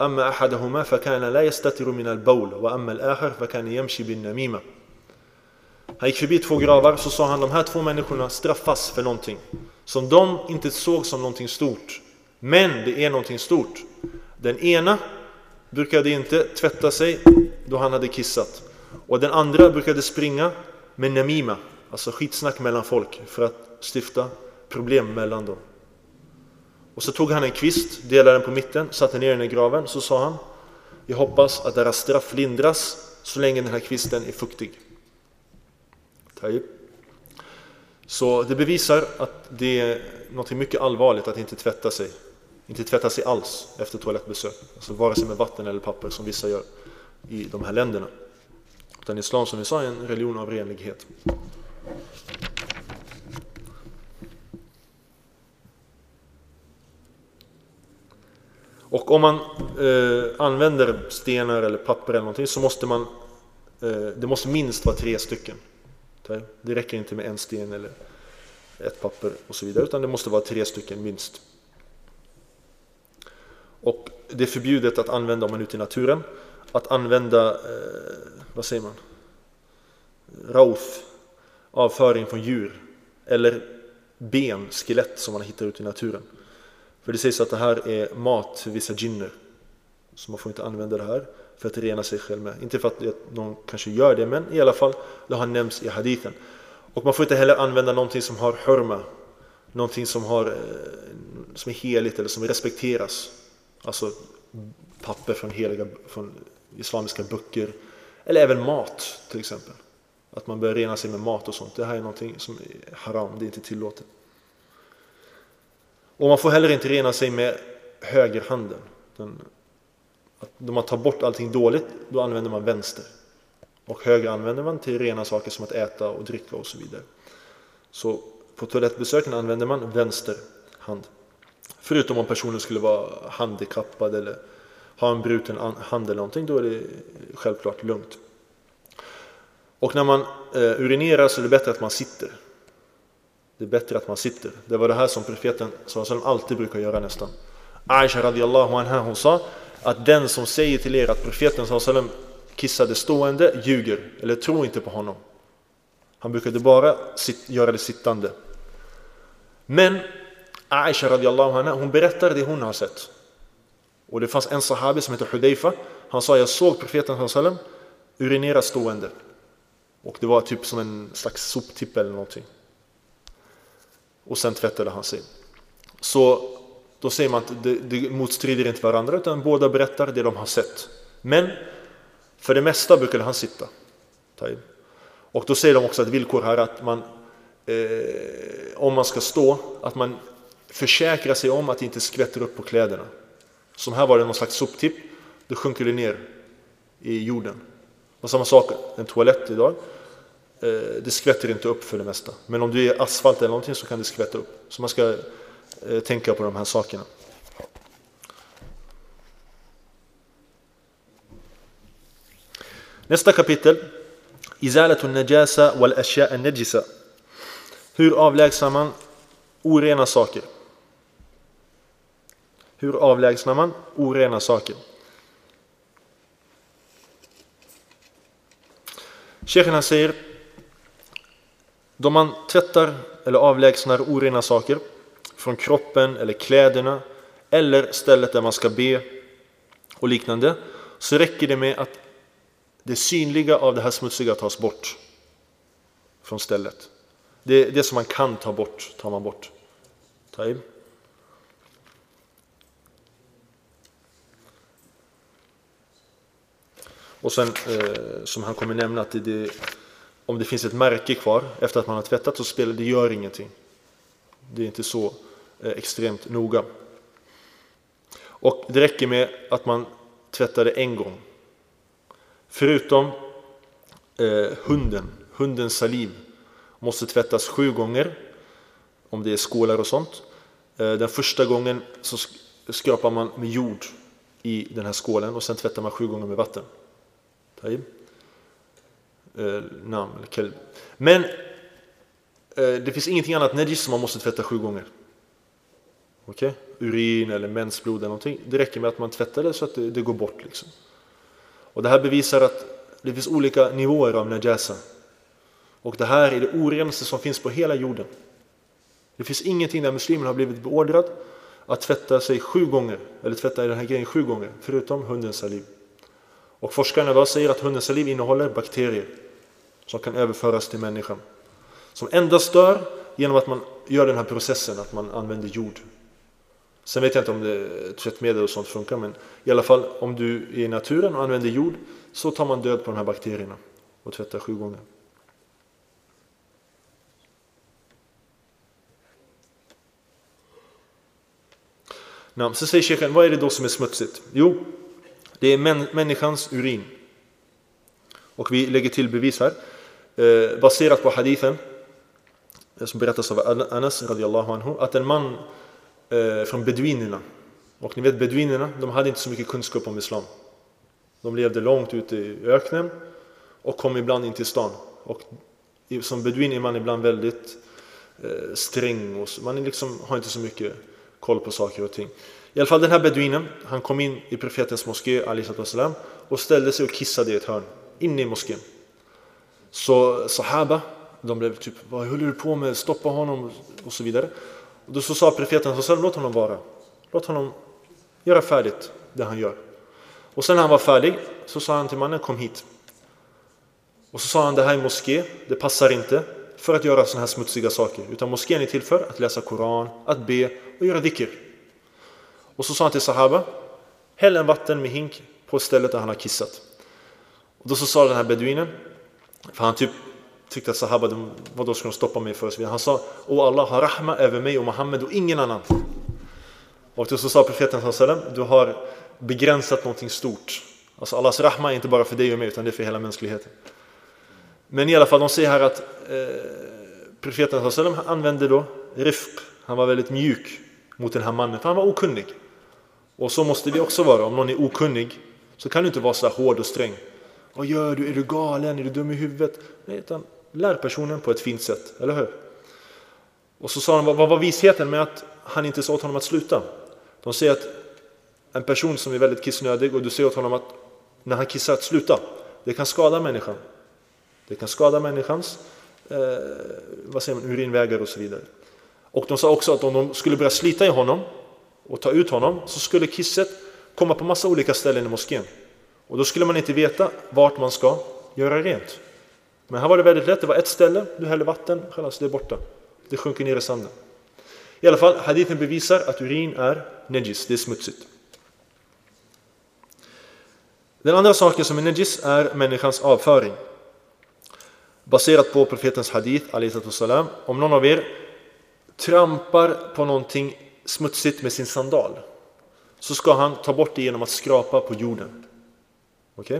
أما أحدهما فكان لا يستتر من البول وأما الآخر فكان يمشي بالنميمة Han gick förbi två gravar så sa han de här två människorna straffas för någonting som de inte såg som någonting stort. Men det är någonting stort. Den ena brukade inte tvätta sig då han hade kissat och den andra brukade springa med namima, alltså skitsnack mellan folk för att stifta problem mellan dem. Och så tog han en kvist, delade den på mitten, satte ner den i graven. Så sa han, jag hoppas att deras straff lindras så länge den här kvisten är fuktig. Så det bevisar att det är något mycket allvarligt att inte tvätta sig. Inte tvätta sig alls efter toalettbesök. Alltså vare sig med vatten eller papper som vissa gör i de här länderna. Utan islam som vi sa är en religion av renlighet. Och om man eh, använder stenar eller papper eller någonting så måste man eh, Det måste minst vara tre stycken. Det räcker inte med en sten eller ett papper och så vidare utan det måste vara tre stycken minst. Och det är förbjudet att använda om man är ute i naturen. Att använda, eh, vad säger man? Rauth, avföring från djur. Eller ben, skelett som man hittar ute i naturen. För det sägs att det här är mat för vissa jinner. Så man får inte använda det här för att rena sig själv med. Inte för att någon kanske gör det, men i alla fall, det har nämnts i hadithen. Och man får inte heller använda någonting som har hurma, någonting som, har, eh, som är heligt eller som respekteras. Alltså papper från, heliga, från islamiska böcker, eller även mat till exempel. Att man börjar rena sig med mat och sånt. Det här är någonting som är haram, det är inte tillåtet. Och man får heller inte rena sig med högerhanden. Den, att då man tar bort allting dåligt, då använder man vänster. Och höger använder man till rena saker som att äta och dricka och så vidare. Så på toalettbesöken använder man vänster hand. Förutom om personen skulle vara handikappad eller ha en bruten hand eller någonting, då är det självklart lugnt. Och när man eh, urinerar så är det bättre att man sitter. Det är bättre att man sitter. Det var det här som profeten alltid brukar göra nästan. Aisha radiallahu anha hon sa att den som säger till er att profeten sallam kissade stående ljuger eller tror inte på honom. Han brukade bara göra det sittande. Men Aisha radiallahu anha hon berättar det hon har sett. Och det fanns en sahabi som heter Hudayfa. Han sa jag såg profeten sallam urinera stående. Och det var typ som en slags soptipp eller någonting. Och sen tvättade han sig. Så då säger man att det, det motstrider inte varandra utan båda berättar det de har sett. Men för det mesta brukade han sitta. Och då säger de också att villkor här att man eh, om man ska stå, att man försäkrar sig om att det inte skvätter upp på kläderna. Som här var det någon slags soptipp, då sjunker det ner i jorden. Och samma sak, en toalett idag, Eh, det skvätter inte upp för det mesta. Men om du är asfalt eller någonting så kan det skvätta upp. Så man ska eh, tänka på de här sakerna. Nästa kapitel, Izalatun najasa wal ashya'a najisa. Hur avlägsnar man orena saker? Hur avlägsnar man orena saker? Sheikhen säger då man tvättar eller avlägsnar orena saker från kroppen eller kläderna eller stället där man ska be och liknande så räcker det med att det synliga av det här smutsiga tas bort från stället. Det, det som man kan ta bort tar man bort. Taib. Och sen eh, som han kommer nämna att det, det, om det finns ett märke kvar efter att man har tvättat så spelar det gör ingenting. Det är inte så eh, extremt noga. Och det räcker med att man tvättar det en gång. Förutom eh, hunden, hundens saliv måste tvättas sju gånger om det är skålar och sånt. Eh, den första gången så skrapar man med jord i den här skålen och sen tvättar man sju gånger med vatten eh, namn. Men eh, det finns ingenting annat najis som man måste tvätta sju gånger. Okej? Okay? Urin eller mensblod eller någonting. Det räcker med att man tvättar det så att det, det går bort. Liksom. Och det här bevisar att det finns olika nivåer av najasa. Och det här är det orenaste som finns på hela jorden. Det finns ingenting där muslimen har blivit beordrad att tvätta sig sju gånger, eller tvätta i den här grejen sju gånger, förutom hundens saliv. Och forskarna idag säger att hundens saliv innehåller bakterier som kan överföras till människan. Som endast dör genom att man gör den här processen, att man använder jord. Sen vet jag inte om det tvättmedel och sånt funkar, men i alla fall om du är i naturen och använder jord så tar man död på de här bakterierna och tvättar sju gånger. Så säger Sheikhen, vad är det då som är smutsigt? Jo, det är män, människans urin. Och vi lägger till bevis här. Eh, baserat på hadithen eh, som berättas av Anas radiallahu anhu, att en man eh, från beduinerna, och ni vet beduinerna, de hade inte så mycket kunskap om islam. De levde långt ute i öknen och kom ibland in till stan. Och som beduin är man ibland väldigt sträng och man liksom har inte så mycket koll på saker och ting. I alla fall den här beduinen, han kom in i profetens moské, Ali och ställde sig och kissade i ett hörn, inne i moskén. Så sahaba, de blev typ, vad håller du på med, stoppa honom och så vidare. Och då så sa profeten, så låt honom vara. Låt honom göra färdigt det han gör. Och sen när han var färdig så sa han till mannen, kom hit. Och så sa han, det här är moské, det passar inte för att göra sådana här smutsiga saker. Utan moskén är till för att läsa Koran, att be och göra dhikr. Och så sa han till Sahaba, häll en vatten med hink på stället där han har kissat. Och då så sa den här beduinen, för han typ tyckte att Sahaba, de, vadå ska de stoppa mig för? Han sa, O Allah har rahma över mig och Muhammed och ingen annan. Och då så sa profeten sallam, du har begränsat någonting stort. Alltså Allahs rahma är inte bara för dig och mig utan det är för hela mänskligheten. Men i alla fall, de säger här att eh, profeten sallam använde då rifq, han var väldigt mjuk mot den här mannen, för han var okunnig. Och så måste vi också vara. Om någon är okunnig så kan du inte vara så hård och sträng. Vad gör du? Är du galen? Är du dum i huvudet? Nej, utan lär personen på ett fint sätt, eller hur? Och så sa han, vad var visheten med att han inte sa åt honom att sluta? De säger att en person som är väldigt kissnödig och du säger åt honom att när han kissar att sluta, det kan skada människan. Det kan skada människans eh, vad säger man, urinvägar och så vidare. Och de sa också att om de skulle börja slita i honom och ta ut honom så skulle kisset komma på massa olika ställen i moskén. Och då skulle man inte veta vart man ska göra rent. Men här var det väldigt lätt, det var ett ställe, du häller vatten, chalas, alltså, det är borta. Det sjunker ner i sanden. I alla fall, hadithen bevisar att urin är nejis, det är smutsigt. Den andra saken som är nejis är människans avföring. baserat på profetens hadith, salam, om någon av er trampar på någonting smutsigt med sin sandal så ska han ta bort det genom att skrapa på jorden. Okay?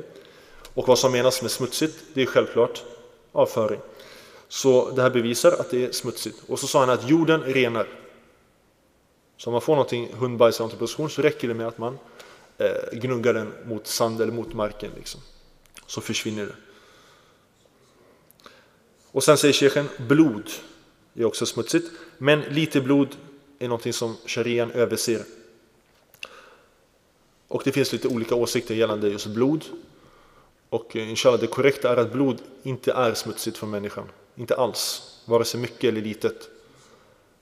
Och vad som menas med smutsigt, det är självklart avföring. Så det här bevisar att det är smutsigt. Och så sa han att jorden renar. Så om man får någonting hundbajs eller position så räcker det med att man eh, gnuggar den mot sand eller mot marken. Liksom. Så försvinner det. Och sen säger shechen, blod är också smutsigt. Men lite blod är någonting som sharian överser. Och det finns lite olika åsikter gällande just blod. Och eh, inshallah, det korrekta är att blod inte är smutsigt för människan. Inte alls, vare sig mycket eller litet.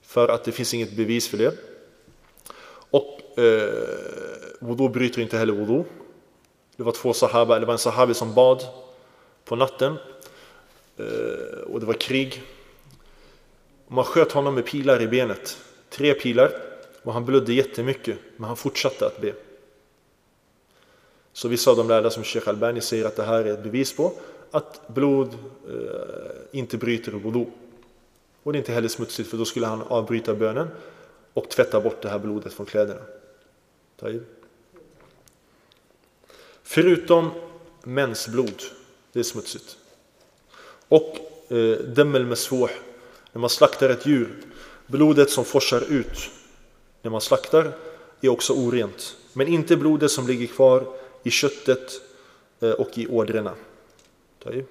För att det finns inget bevis för det. Och eh, wudu bryter inte heller wudu. Det var två sahaba, eller var en sahabi som bad på natten. Eh, och det var krig. Man sköt honom med pilar i benet. Tre pilar. Och han blödde jättemycket. Men han fortsatte att be. Så vissa av de lärda som Sheikh Albani säger att det här är ett bevis på att blod eh, inte bryter wudu. Och det är inte heller smutsigt för då skulle han avbryta bönen och tvätta bort det här blodet från kläderna. Förutom mensblod, det är smutsigt. Och eh, demmel mesfuh, när man slaktar ett djur, blodet som forsar ut när man slaktar är också orent. Men inte blodet som ligger kvar i köttet eh, och i ådrorna.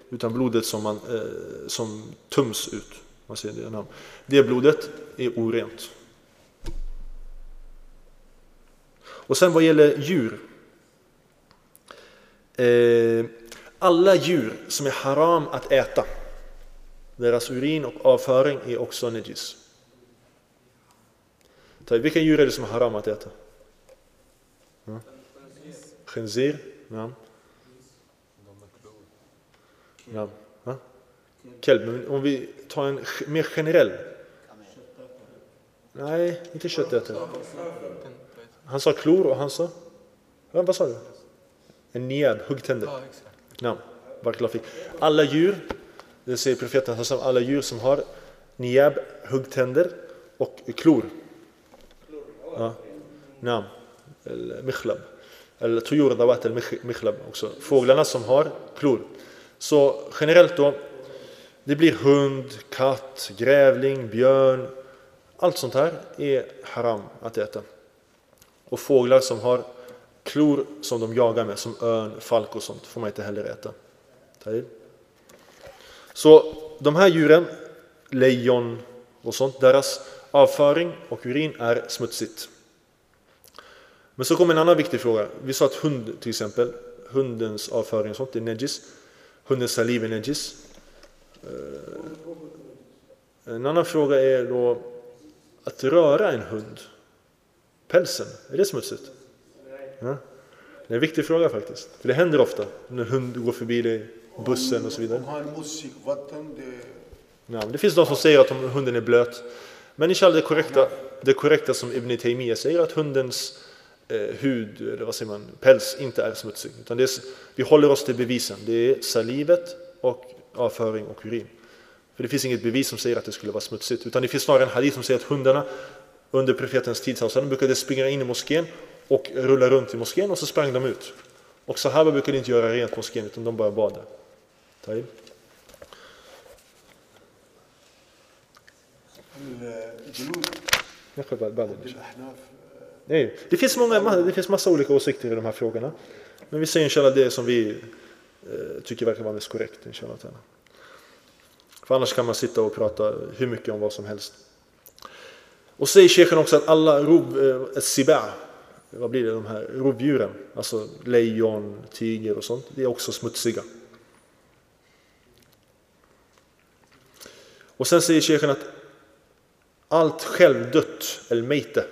Utan blodet som, man, eh, som tums ut. Man ser det, det blodet är orent. Och sen vad gäller djur. Eh, alla djur som är haram att äta, deras urin och avföring är också nejis. Vilka djur är det som är haram att äta? خنزير نعم نعم ha? Kelb, men om vi tar en mer generell. Nej, inte köttätare. Han sa klor och han sa? Ja, vad sa du? En niab, huggtänder. Ja, alla djur, det säger profeten, alla djur som har niab, huggtänder och klor. Ja. Nam, eller mikhlab. Eller tuyur dawat “mikhlab”, också. Fåglarna som har klor. Så generellt då, det blir hund, katt, grävling, björn. Allt sånt här är haram att äta. Och fåglar som har klor som de jagar med, som örn, falk och sånt, får man inte heller äta. Så de här djuren, lejon och sånt, deras avföring och urin är smutsigt. Men så kommer en annan viktig fråga. Vi sa att hund till exempel, hundens avföring och sånt är negis. Hundens saliv är negis. Eh, en annan fråga är då att röra en hund. Pälsen, är det smutsigt? Ja. Det är en viktig fråga faktiskt. För det händer ofta när hund går förbi dig, bussen och så vidare. Ja, det finns de som säger att hunden är blöt. Men inshallah det korrekta, det korrekta som Ibn Taymiyyah säger att hundens eh, hud, eller vad säger man, päls inte är smutsig. Utan är, vi håller oss till bevisen. Det är salivet och avföring och urin. För det finns inget bevis som säger att det skulle vara smutsigt. Utan det finns snarare en hadith som säger att hundarna under profetens tid de brukade springa in i moskén och rulla runt i moskén och så sprang de ut. Och sahaba brukade inte göra rent moskén utan de bara bad där. Nej, det finns, många, det finns massa olika åsikter i de här frågorna. Men vi säger inshallah det som vi eh, tycker verkar vara mest korrekt. Inshallah. För annars kan man sitta och prata hur mycket om vad som helst. Och säger shejken också att alla rov, eh, siba, vad blir det, de här rovdjuren, alltså lejon, tiger och sånt, det är också smutsiga. Och sen säger shejken att allt självdött, el meite,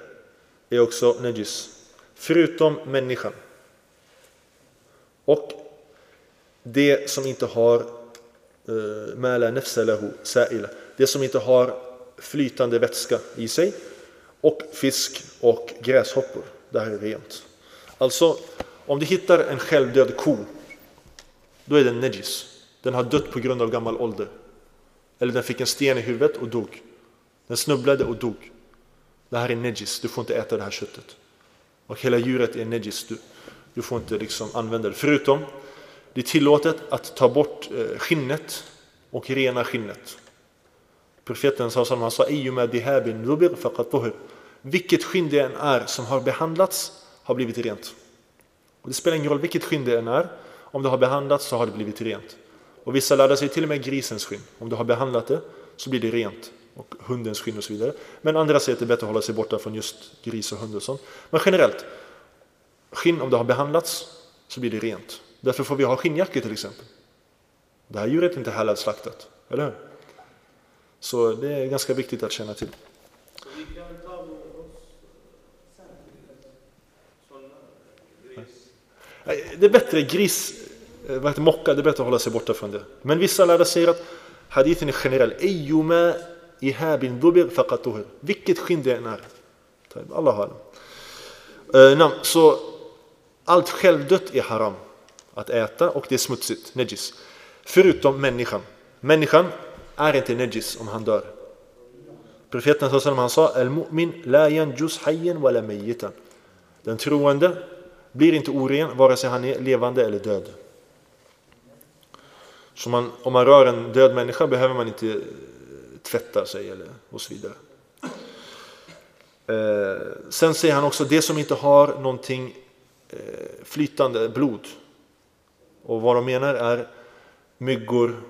är också najis. Förutom människan. Och det som inte har eh, mala sa'ila. Det som inte har flytande vätska i sig. Och fisk och gräshoppor. Det här är rent. Alltså, om du hittar en självdöd ko, då är den najis. Den har dött på grund av gammal ålder. Eller den fick en sten i huvudet och dog. Den snubblade och dog. Det här är nejis, du får inte äta det här köttet. Och hela djuret är nejis, du, du får inte liksom använda det. Förutom, det är tillåtet att ta bort eh, skinnet och rena skinnet. Profeten sa, som han sa Vilket skinn det än är som har behandlats har blivit rent. Och det spelar ingen roll vilket skinn det än är, om det har behandlats så har det blivit rent. Och vissa lärde sig till och med grisens skinn. Om du har behandlat det så blir det rent. Och hundens skinn och så vidare. Men andra säger att det är bättre att hålla sig borta från just gris och hund och sånt. Men generellt, skinn om det har behandlats så blir det rent. Därför får vi ha skinnjackor till exempel. Det här djuret är inte heller slaktat, eller hur? Så det är ganska viktigt att känna till. Det är bättre gris, eh, vad heter mocka, det är bättre att hålla sig borta från det. Men vissa lärare säger att hadithen är generell. Ihabin dubir faqatuhir. Vilket skinn det än är. Allah har det. Så allt självdött är haram att äta och det är smutsigt, nejis. Förutom människan. Människan är inte nejis om han dör. Profeten han sa Al-mu'min la yanjus hayyan wala mayyitan. Den troende blir inte oren vare sig han är levande eller död. Så man, om man rör en död människa behöver man inte tvättar sig eller, och så vidare. Eh, sen säger han också det som inte har någonting eh, flytande blod. Och vad de menar är myggor,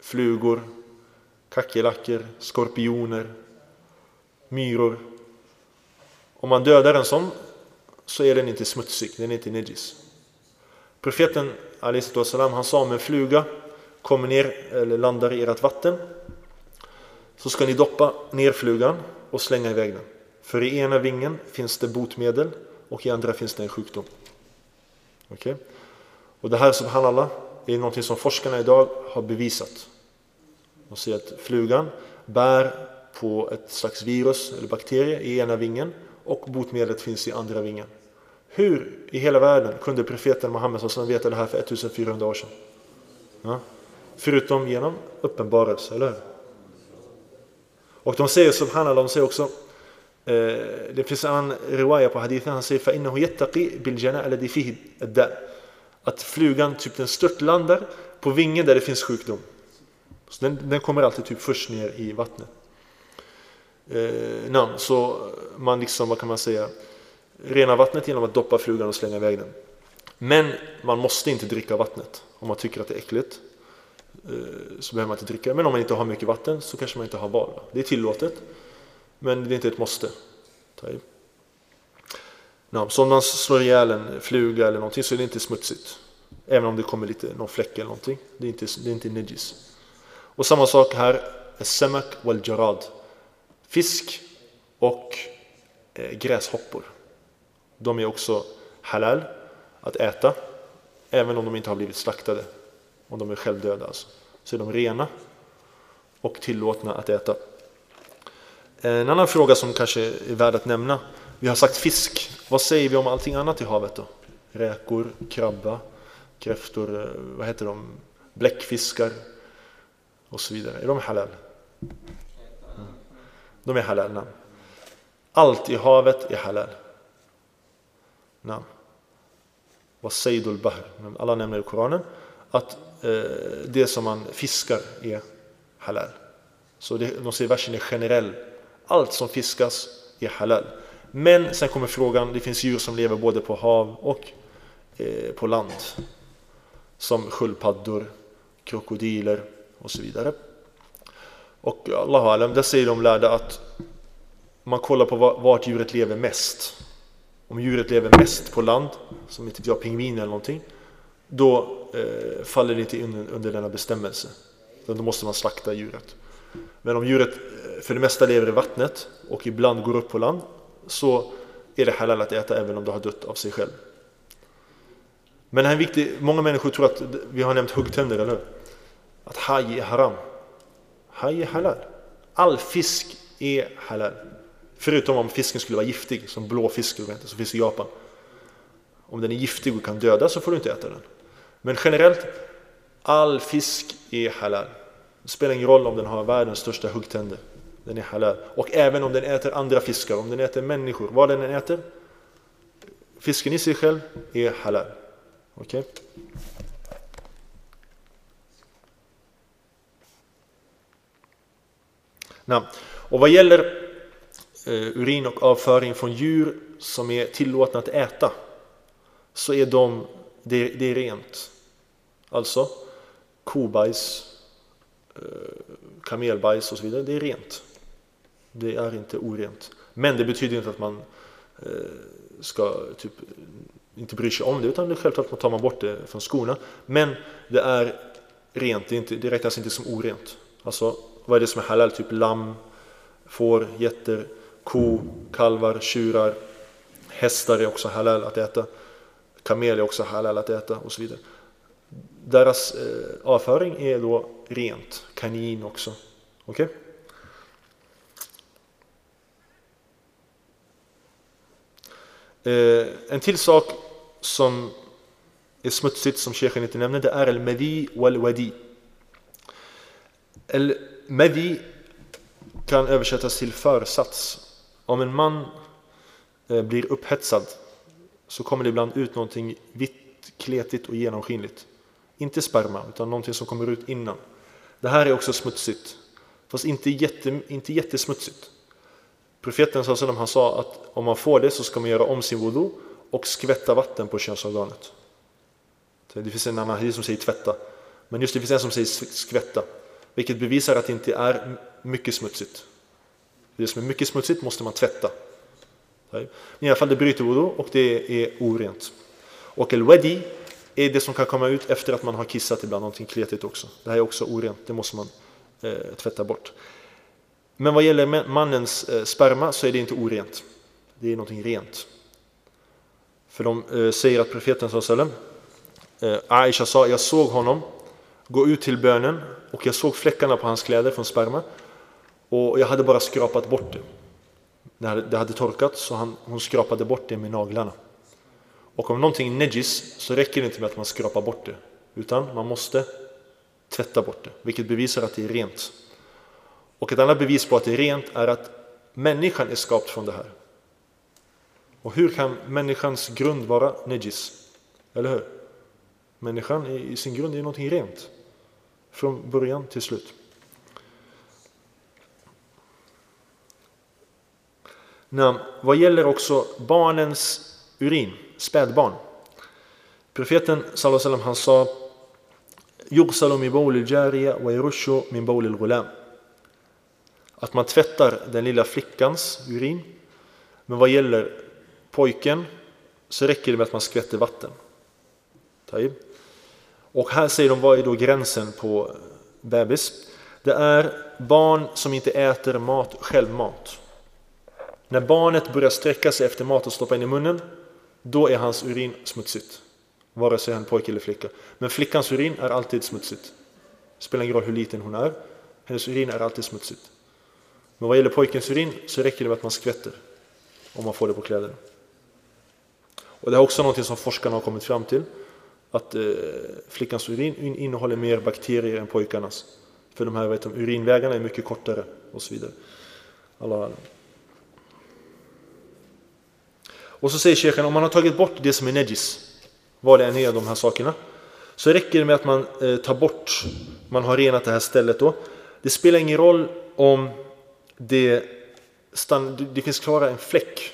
flugor, kackerlackor, skorpioner, myror. Om man dödar en sån så är den inte smutsig, den är inte nejis. Profeten Ali han sa om en fluga kommer ner eller landar i ert vatten så ska ni doppa ner flugan och slänga iväg den. För i ena vingen finns det botemedel och i andra finns det en sjukdom. Okay? Och det här subhanallah är något som forskarna idag har bevisat. De säger att flugan bär på ett slags virus eller bakterie i ena vingen och botemedlet finns i andra vingen. Hur i hela världen kunde profeten Muhammed veta det här för 1400 år sedan? Ja. Förutom genom uppenbarelse, eller hur? Och de säger subhanallah, de säger också eh, det finns en annan riwaya på hadithen, han säger فَإِنَّهُ يَتَّقِي بِالْجَنَاء الَّذِي فِيهِ الدَّاء Att flugan typ den störtlandar på vingen där det finns sjukdom. Så den, den kommer alltid typ först ner i vattnet. Eh, så man liksom, vad kan man säga, rena vattnet genom att doppa flugan och slänga iväg den. Men man måste inte dricka vattnet om man tycker att det är äckligt. Eh, så behöver man inte dricka Men om man inte har mycket vatten så kanske man inte har val. Det är tillåtet, men det är inte ett måste. så om man slår ihjäl en fluga eller någonting så är det inte smutsigt. Även om det kommer lite, någon fläck eller någonting. Det är inte, det är inte nejis. Och samma sak här, semak wal jarad. Fisk och eh, gräshoppor. De är också halal att äta, även om de inte har blivit slaktade. Om de är självdöda alltså. Så är de rena och tillåtna att äta. Eh, en annan fråga som kanske är värd att nämna. Vi har sagt fisk. Vad säger vi om allting annat i havet då? Räkor, krabba, kräftor, eh, vad heter de? Bläckfiskar och så vidare. Är de halal? Mm. De är halal. Allt i havet är halal. Nam. säger bahr. Alla nämner i Koranen att Eh, det som man fiskar är halal. Så det, de säger versen är generell. Allt som fiskas är halal. Men sen kommer frågan, det finns djur som lever både på hav och eh, på land. Som sköldpaddor, krokodiler och så vidare. Och Allah alam, där säger de lärda att man kollar på vart djuret lever mest om djuret lever mest på land, som inte typ, jag, pingvin eller någonting, då eh, faller det inte in under denna bestämmelse. Då måste man slakta djuret. Men om djuret eh, för det mesta lever i vattnet och ibland går upp på land så är det halal att äta även om det har dött av sig själv. Men det här är viktigt, många människor tror att, vi har nämnt huggtänder, eller hur? Att haj är haram. Haj är halal. All fisk är halal. Förutom om fisken skulle vara giftig, som blåfisk som finns i Japan. Om den är giftig och kan döda så får du inte äta den. Men generellt, All fisk är halal. Det spelar ingen roll om den har världens största huggtänder. Den är halal. Och även om den äter andra fiskar, om den äter människor, vad den än äter. Fisken i sig själv är halal. Okej? Okay? Och vad gäller eh, urin och avföring från djur som är tillåtna att äta så är de, det, det är rent. Alltså kobajs, eh, kamelbajs och så vidare, det är rent. Det är inte orent. Men det betyder inte att man eh, ska typ inte bry sig om det utan det är självklart att tar man bort det från skorna. Men det är rent, det, är inte, det räknas inte som orent. Alltså vad är det som är halal? Typ lamm, får, getter, ko, kalvar, tjurar, hästar är också halal att äta, kamel är också halal att äta och så vidare. Deras eh, avföring är då rent, kanin också. Okej? Okay? Eh, en till sak som är smutsigt som shejken inte nämner det är al-madi wal-wadi. Al-madi kan översättas till försats. Om en man eh, blir upphetsad så kommer det ibland ut någonting vitt, kletigt och genomskinligt. Inte sperma, utan någonting som kommer ut innan. Det här är också smutsigt, fast inte, jätte, inte jättesmutsigt. Profeten han sa att om man får det så ska man göra om sin wudu och skvätta vatten på könsorganet. Det finns en annan hadith som säger tvätta, men just det finns en som säger skvätta, vilket bevisar att det inte är mycket smutsigt. Det som är mycket smutsigt måste man tvätta. I alla fall det bryter wudu och det är orent. Och el-wadi är det som kan komma ut efter att man har kissat ibland, någonting kletigt också. Det här är också orent, det måste man eh, tvätta bort. Men vad gäller mannens eh, sperma så är det inte orent. Det är någonting rent. För de eh, säger att profeten sallam eh, Aisha sa, jag såg honom gå ut till bönen och jag såg fläckarna på hans kläder från sperma och jag hade bara skrapat bort det. När det hade torkat så han, hon skrapade bort det med naglarna. Och om någonting är nejis så räcker det inte med att man skrapar bort det utan man måste tvätta bort det, vilket bevisar att det är rent. Och ett annat bevis på att det är rent är att människan är skapt från det här. Och hur kan människans grund vara nejis? Eller hur? Människan i sin grund är någonting rent. Från början till slut. Vad gäller också barnens urin, spädbarn. Profeten sallam, han sa min al-jariya wa yurushu min ghulam Att man tvättar den lilla flickans urin. Men vad gäller pojken så räcker det med att man skvätter vatten. Och här säger de, vad är då gränsen på bebis? Det är barn som inte äter mat självmat. När barnet börjar sträcka sig efter mat och stoppa in i munnen, då är hans urin smutsigt. Vare sig han är pojke eller flicka. Men flickans urin är alltid smutsigt. Det spelar ingen roll hur liten hon är, hennes urin är alltid smutsigt. Men vad gäller pojkens urin så räcker det med att man skvätter om man får det på kläderna. Och det är också något som forskarna har kommit fram till att eh, flickans urin innehåller mer bakterier än pojkarnas. För de här vet de, urinvägarna är mycket kortare och så vidare. Allah. Och så säger kyrkan, om man har tagit bort det som är nejis, vad det än är av de här sakerna, så räcker det med att man eh, tar bort, man har renat det här stället då. Det spelar ingen roll om det, stann, det finns klara en fläck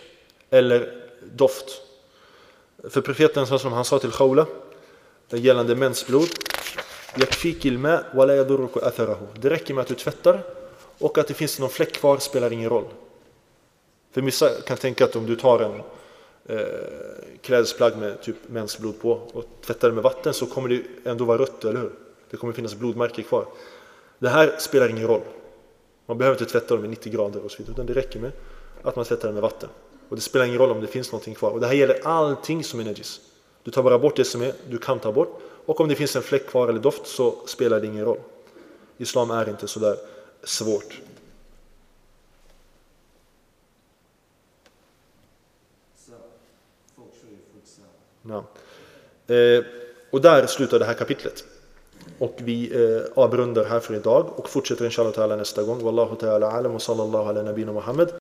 eller doft. För profeten som han sa till Khawla gällande mensblod Det räcker med att du tvättar och att det finns någon fläck kvar spelar ingen roll. För vissa kan tänka att om du tar en eh, klädesplagg med typ mensblod på och tvättar det med vatten så kommer det ändå vara rött, eller hur? Det kommer finnas blodmärken kvar. Det här spelar ingen roll. Man behöver inte tvätta dem i 90 grader och så vidare, utan det räcker med att man tvättar dem med vatten. Och det spelar ingen roll om det finns någonting kvar. Och det här gäller allting som är najis. Du tar bara bort det som är, du kan ta bort. Och om det finns en fläck kvar eller doft så spelar det ingen roll. Islam är inte sådär svårt. Ja. Eh, och där slutar det här kapitlet. Och vi eh, avrundar här för idag och fortsätter inshallah ta'ala nästa gång. Wallahu ta'ala alam och sallallahu ala nabina Muhammad.